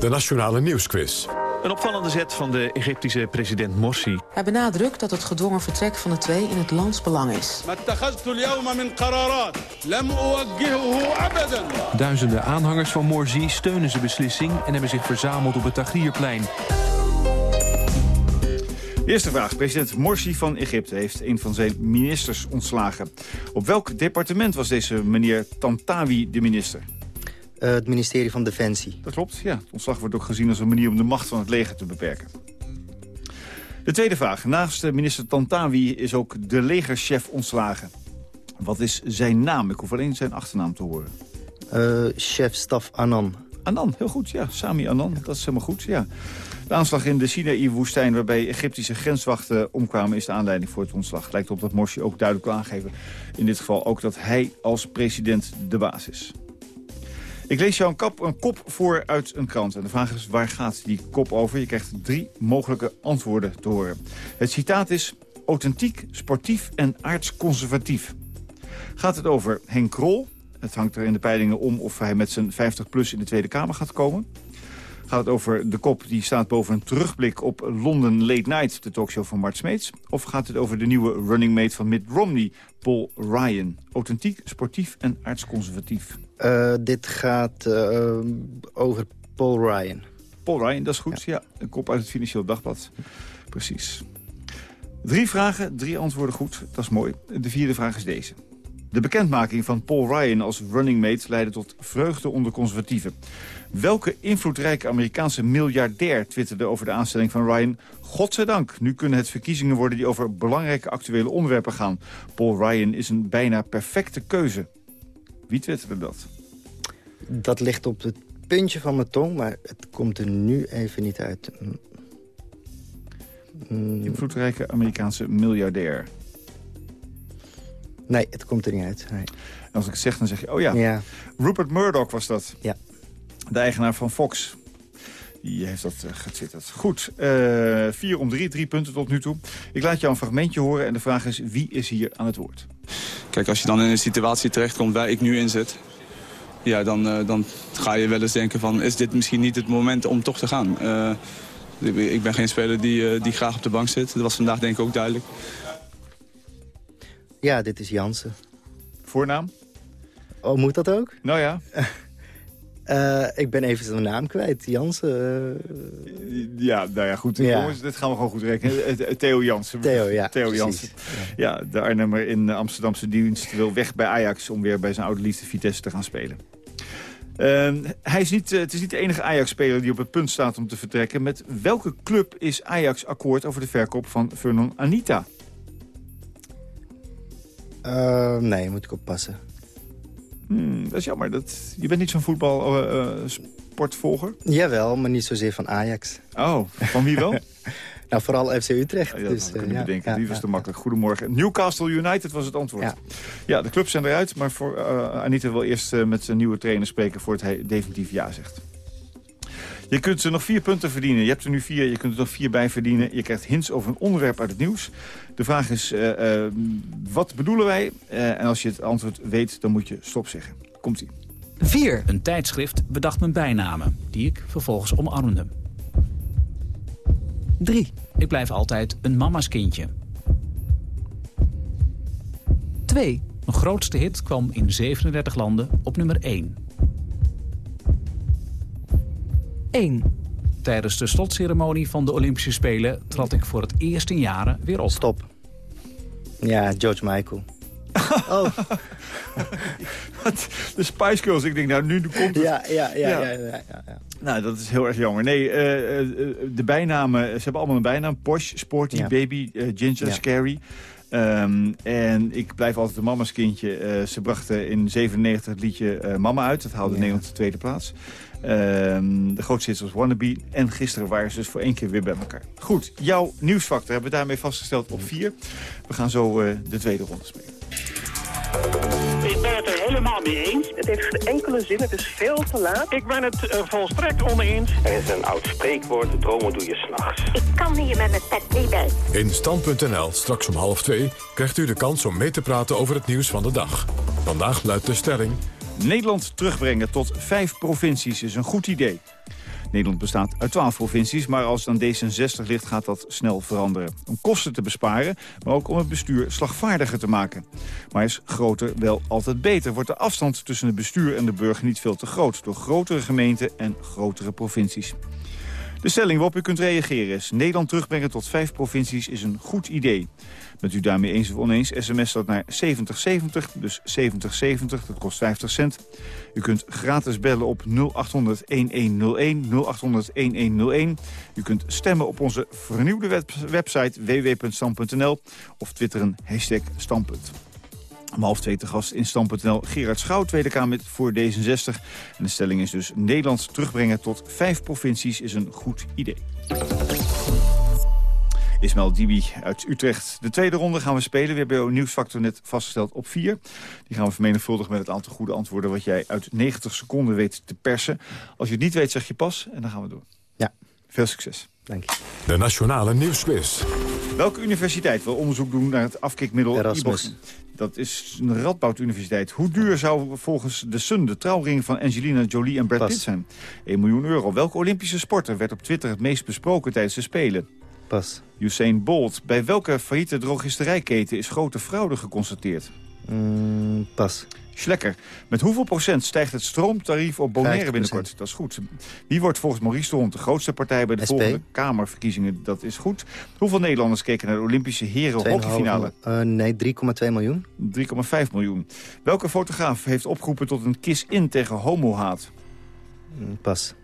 De Nationale Nieuwsquiz. Een opvallende zet van de Egyptische president Morsi. Hij benadrukt dat het gedwongen vertrek van de twee in het landsbelang is. Duizenden aanhangers van Morsi steunen zijn beslissing... en hebben zich verzameld op het Tagrierplein. Eerste vraag. President Morsi van Egypte heeft een van zijn ministers ontslagen. Op welk departement was deze meneer Tantawi de minister? Uh, het ministerie van Defensie. Dat klopt, ja. Het ontslag wordt ook gezien als een manier om de macht van het leger te beperken. De tweede vraag. Naast minister Tantawi is ook de legerchef ontslagen. Wat is zijn naam? Ik hoef alleen zijn achternaam te horen. Uh, chef staf Anan. Anan, heel goed, ja. Sami Anan, dat is helemaal goed, ja. De aanslag in de Sinaï-woestijn waarbij Egyptische grenswachten omkwamen... is de aanleiding voor het ontslag. Lijkt op dat Morsi ook duidelijk wil aangeven. In dit geval ook dat hij als president de baas is. Ik lees jou een, kap, een, kop voor uit een krant. En de vraag is, waar gaat die kop over? Je krijgt drie mogelijke antwoorden te horen. Het citaat is authentiek, sportief en aardsconservatief. Gaat het over Henk Krol? Het hangt er in de peilingen om of hij met zijn 50PLUS in de Tweede Kamer gaat komen. Gaat het over de kop die staat boven een terugblik op London Late Night, de talkshow van Mart Smeets? Of gaat het over de nieuwe running mate van Mitt Romney, Paul Ryan? Authentiek, sportief en aardsconservatief. Uh, dit gaat uh, over Paul Ryan. Paul Ryan, dat is goed. Ja. ja, een kop uit het Financieel Dagblad. Precies. Drie vragen, drie antwoorden goed. Dat is mooi. De vierde vraag is deze. De bekendmaking van Paul Ryan als running mate leidde tot vreugde onder conservatieven. Welke invloedrijke Amerikaanse miljardair twitterde over de aanstelling van Ryan... Godzijdank, nu kunnen het verkiezingen worden die over belangrijke actuele onderwerpen gaan. Paul Ryan is een bijna perfecte keuze. Wie twitterde dat? Dat ligt op het puntje van mijn tong, maar het komt er nu even niet uit. Mm. Invloedrijke Amerikaanse miljardair. Nee, het komt er niet uit. Nee. En als ik het zeg, dan zeg je, oh ja. ja. Rupert Murdoch was dat. Ja. De eigenaar van Fox. Die heeft dat uh, getwitterd. Goed, uh, vier om drie, drie punten tot nu toe. Ik laat jou een fragmentje horen en de vraag is, wie is hier aan het woord? Kijk, als je dan in een situatie terechtkomt waar ik nu in zit... Ja, dan, uh, dan ga je wel eens denken van, is dit misschien niet het moment om toch te gaan? ik ben geen speler die, die graag op de bank zit. Dat was vandaag denk ik ook duidelijk. Ja, dit is Jansen. Voornaam? Oh, moet dat ook? Nou ja. Uh, ik ben even zijn naam kwijt. Jansen. Uh... Ja, nou ja, goed. Ja. Jongens, dit gaan we gewoon goed rekenen. Theo Jansen. Theo, ja. Theo Jansen. Ja. de Arnhemmer in de Amsterdamse dienst wil weg bij Ajax... om weer bij zijn oude liefde Vitesse te gaan spelen. Uh, hij is niet, het is niet de enige Ajax-speler die op het punt staat om te vertrekken. Met welke club is Ajax akkoord over de verkoop van Vernon Anita? Uh, nee, moet ik oppassen. Hmm, dat is jammer. Dat, je bent niet zo'n voetbalsportvolger? Uh, Jawel, maar niet zozeer van Ajax. Oh, van wie wel? nou, vooral FC Utrecht. Ja, dus, dat kunnen we denken. Die was te makkelijk. Goedemorgen. Newcastle United was het antwoord. Ja, ja de clubs zijn eruit, maar voor uh, Anita wil eerst uh, met zijn nieuwe trainer spreken... voor het hij definitief ja zegt. Je kunt ze nog vier punten verdienen. Je hebt er nu vier, je kunt er nog vier bij verdienen. Je krijgt hints over een onderwerp uit het nieuws. De vraag is, uh, uh, wat bedoelen wij? Uh, en als je het antwoord weet, dan moet je stop zeggen. Komt-ie. 4. Een tijdschrift bedacht mijn bijnamen, die ik vervolgens omarmde. 3. Ik blijf altijd een mama's kindje. 2. Mijn grootste hit kwam in 37 landen op nummer 1. 1. Tijdens de slotceremonie van de Olympische Spelen trad ik voor het eerst in jaren weer op. Stop. Ja, George Michael. oh. de Spice Girls. Ik denk, nou, nu komt het. Ja, ja, ja. ja. ja, ja, ja. Nou, dat is heel erg jammer. Nee, uh, uh, de bijnamen, ze hebben allemaal een bijnaam. Posh, Sporty, Ja. Baby, uh, Ginger, Ja. Scary. Um, en ik blijf altijd een mama's kindje. Uh, ze brachten in 97 het liedje uh, Mama uit. Dat haalde Ja. Nederland de tweede plaats. Um, de grootste hit was Wannabe. En gisteren waren ze dus voor één keer weer bij elkaar. Goed, jouw nieuwsfactor hebben we daarmee vastgesteld op vier. We gaan zo uh, de tweede ronde spelen. Ik ben het er helemaal mee eens. Het heeft geen enkele zin, het is veel te laat. Ik ben het uh, volstrekt oneens. Er is een oud spreekwoord, dromen doe je s'nachts. Ik kan hier met mijn pet niet bij. In Stand.nl, straks om half twee, krijgt u de kans om mee te praten over het nieuws van de dag. Vandaag luidt de stelling... Nederland terugbrengen tot vijf provincies is een goed idee. Nederland bestaat uit 12 provincies, maar als het aan D66 ligt gaat dat snel veranderen. Om kosten te besparen, maar ook om het bestuur slagvaardiger te maken. Maar is groter wel altijd beter? Wordt de afstand tussen het bestuur en de burger niet veel te groot... door grotere gemeenten en grotere provincies? De stelling waarop u kunt reageren is... Nederland terugbrengen tot vijf provincies is een goed idee. Bent u daarmee eens of oneens, sms dat naar 7070, dus 7070, dat kost 50 cent. U kunt gratis bellen op 0800-1101, 0800-1101. U kunt stemmen op onze vernieuwde web website www.stam.nl of twitteren hashtag standpunt. Om half twee te gast in Stam.nl Gerard Schouw, Tweede Kamer voor D66. En de stelling is dus Nederland terugbrengen tot vijf provincies is een goed idee. Ismail Dibi uit Utrecht. De tweede ronde gaan we spelen. We hebben jouw nieuwsfactor net vastgesteld op vier. Die gaan we vermenigvuldigen met het aantal goede antwoorden... wat jij uit 90 seconden weet te persen. Als je het niet weet, zeg je pas en dan gaan we door. Ja. Veel succes. Dank je. De Nationale Nieuwsquiz. Welke universiteit wil onderzoek doen naar het afkikmiddel Erasmus. Dat is een Radboud Universiteit. Hoe duur zou volgens de Sun de trouwring van Angelina Jolie en Brad. Pitt zijn? 1 miljoen euro. Welke Olympische sporter werd op Twitter het meest besproken tijdens de Spelen? Pas. Usain Bolt. Bij welke failliete drogisterijketen is grote fraude geconstateerd? Mm, pas. Schlekker. Met hoeveel procent stijgt het stroomtarief op Bonaire 50%. binnenkort? Dat is goed. Wie wordt volgens Maurice de Hond de grootste partij bij de SP. volgende Kamerverkiezingen? Dat is goed. Hoeveel Nederlanders keken naar de Olympische heren 2,5 hockeyfinale? eh, nee, 3,2 miljoen. 3,5 miljoen. Welke fotograaf heeft opgeroepen tot een kiss-in tegen homohaat? Pas.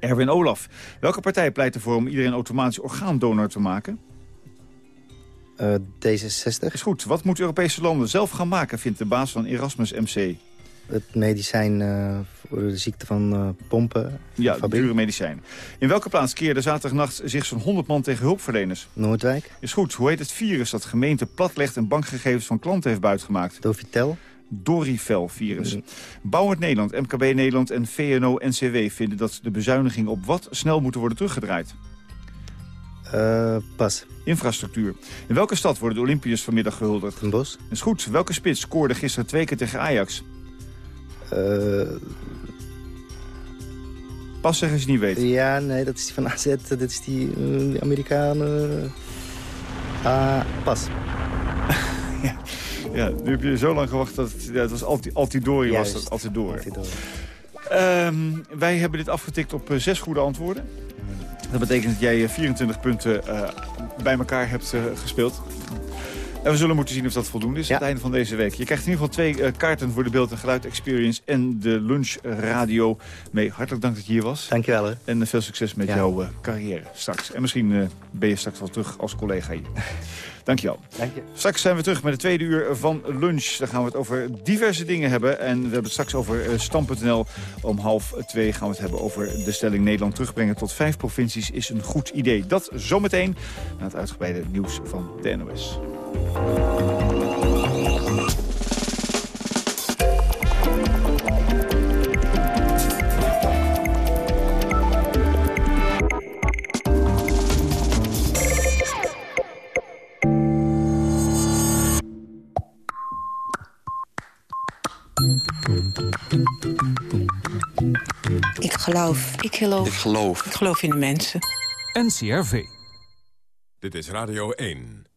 Erwin Olaf. Welke partij pleit ervoor om iedereen automatisch orgaandonor te maken? Eh, D66. Is goed. Wat moeten Europese landen zelf gaan maken, vindt de baas van Erasmus MC? Het medicijn eh, voor de ziekte van eh, pompen. Ja, fabriek. dure medicijnen. In welke plaats keerde zaterdagnacht zich zo'n 100 man tegen hulpverleners? Noordwijk. Is goed. Hoe heet het virus dat gemeente platlegt en bankgegevens van klanten heeft buitgemaakt? Dovitel. Dorivel-virus. Bouwend Nederland, MKB Nederland en VNO-NCW vinden dat de bezuinigingen op wat snel moeten worden teruggedraaid? Eh, pas. Infrastructuur. In welke stad worden de Olympiërs vanmiddag gehuldigd? Een bos. Is goed. Welke spits scoorde gisteren twee keer tegen Ajax? Eh, Pas zeggen als je niet weet. ja, nee, dat is die van AZ. Dat is die, eh, die Amerikanen. Ah, pas. Ja, nu heb je zo lang gewacht dat het, ja, het was Alti- Altidori. was Juist. dat, Altidori. Altidori. Ehm, wij hebben dit afgetikt op zes goede antwoorden. Dat betekent dat jij eh, 24 punten eh, bij elkaar hebt eh, gespeeld. En we zullen moeten zien of dat voldoende is aan het einde van deze week. Je krijgt in ieder geval twee eh, kaarten voor de beeld- en geluid experience... en de lunchradio mee. Hartelijk dank dat je hier was. Dankjewel. Hè. En eh, veel succes met Ja. jouw eh, carrière straks. En misschien eh, ben je straks wel terug als collega hier. Dankjewel. Dank je. Straks zijn we terug met het tweede uur van lunch. Dan gaan we het over diverse dingen hebben. En we hebben het straks over eh, Stam.nl. Om half twee gaan we het hebben over de stelling Nederland terugbrengen tot vijf provincies is een goed idee. Dat zometeen na het uitgebreide nieuws van de NOS. Ik geloof. Ik geloof. Ik geloof. Ik geloof in de mensen. NCRV. Dit is Radio 1.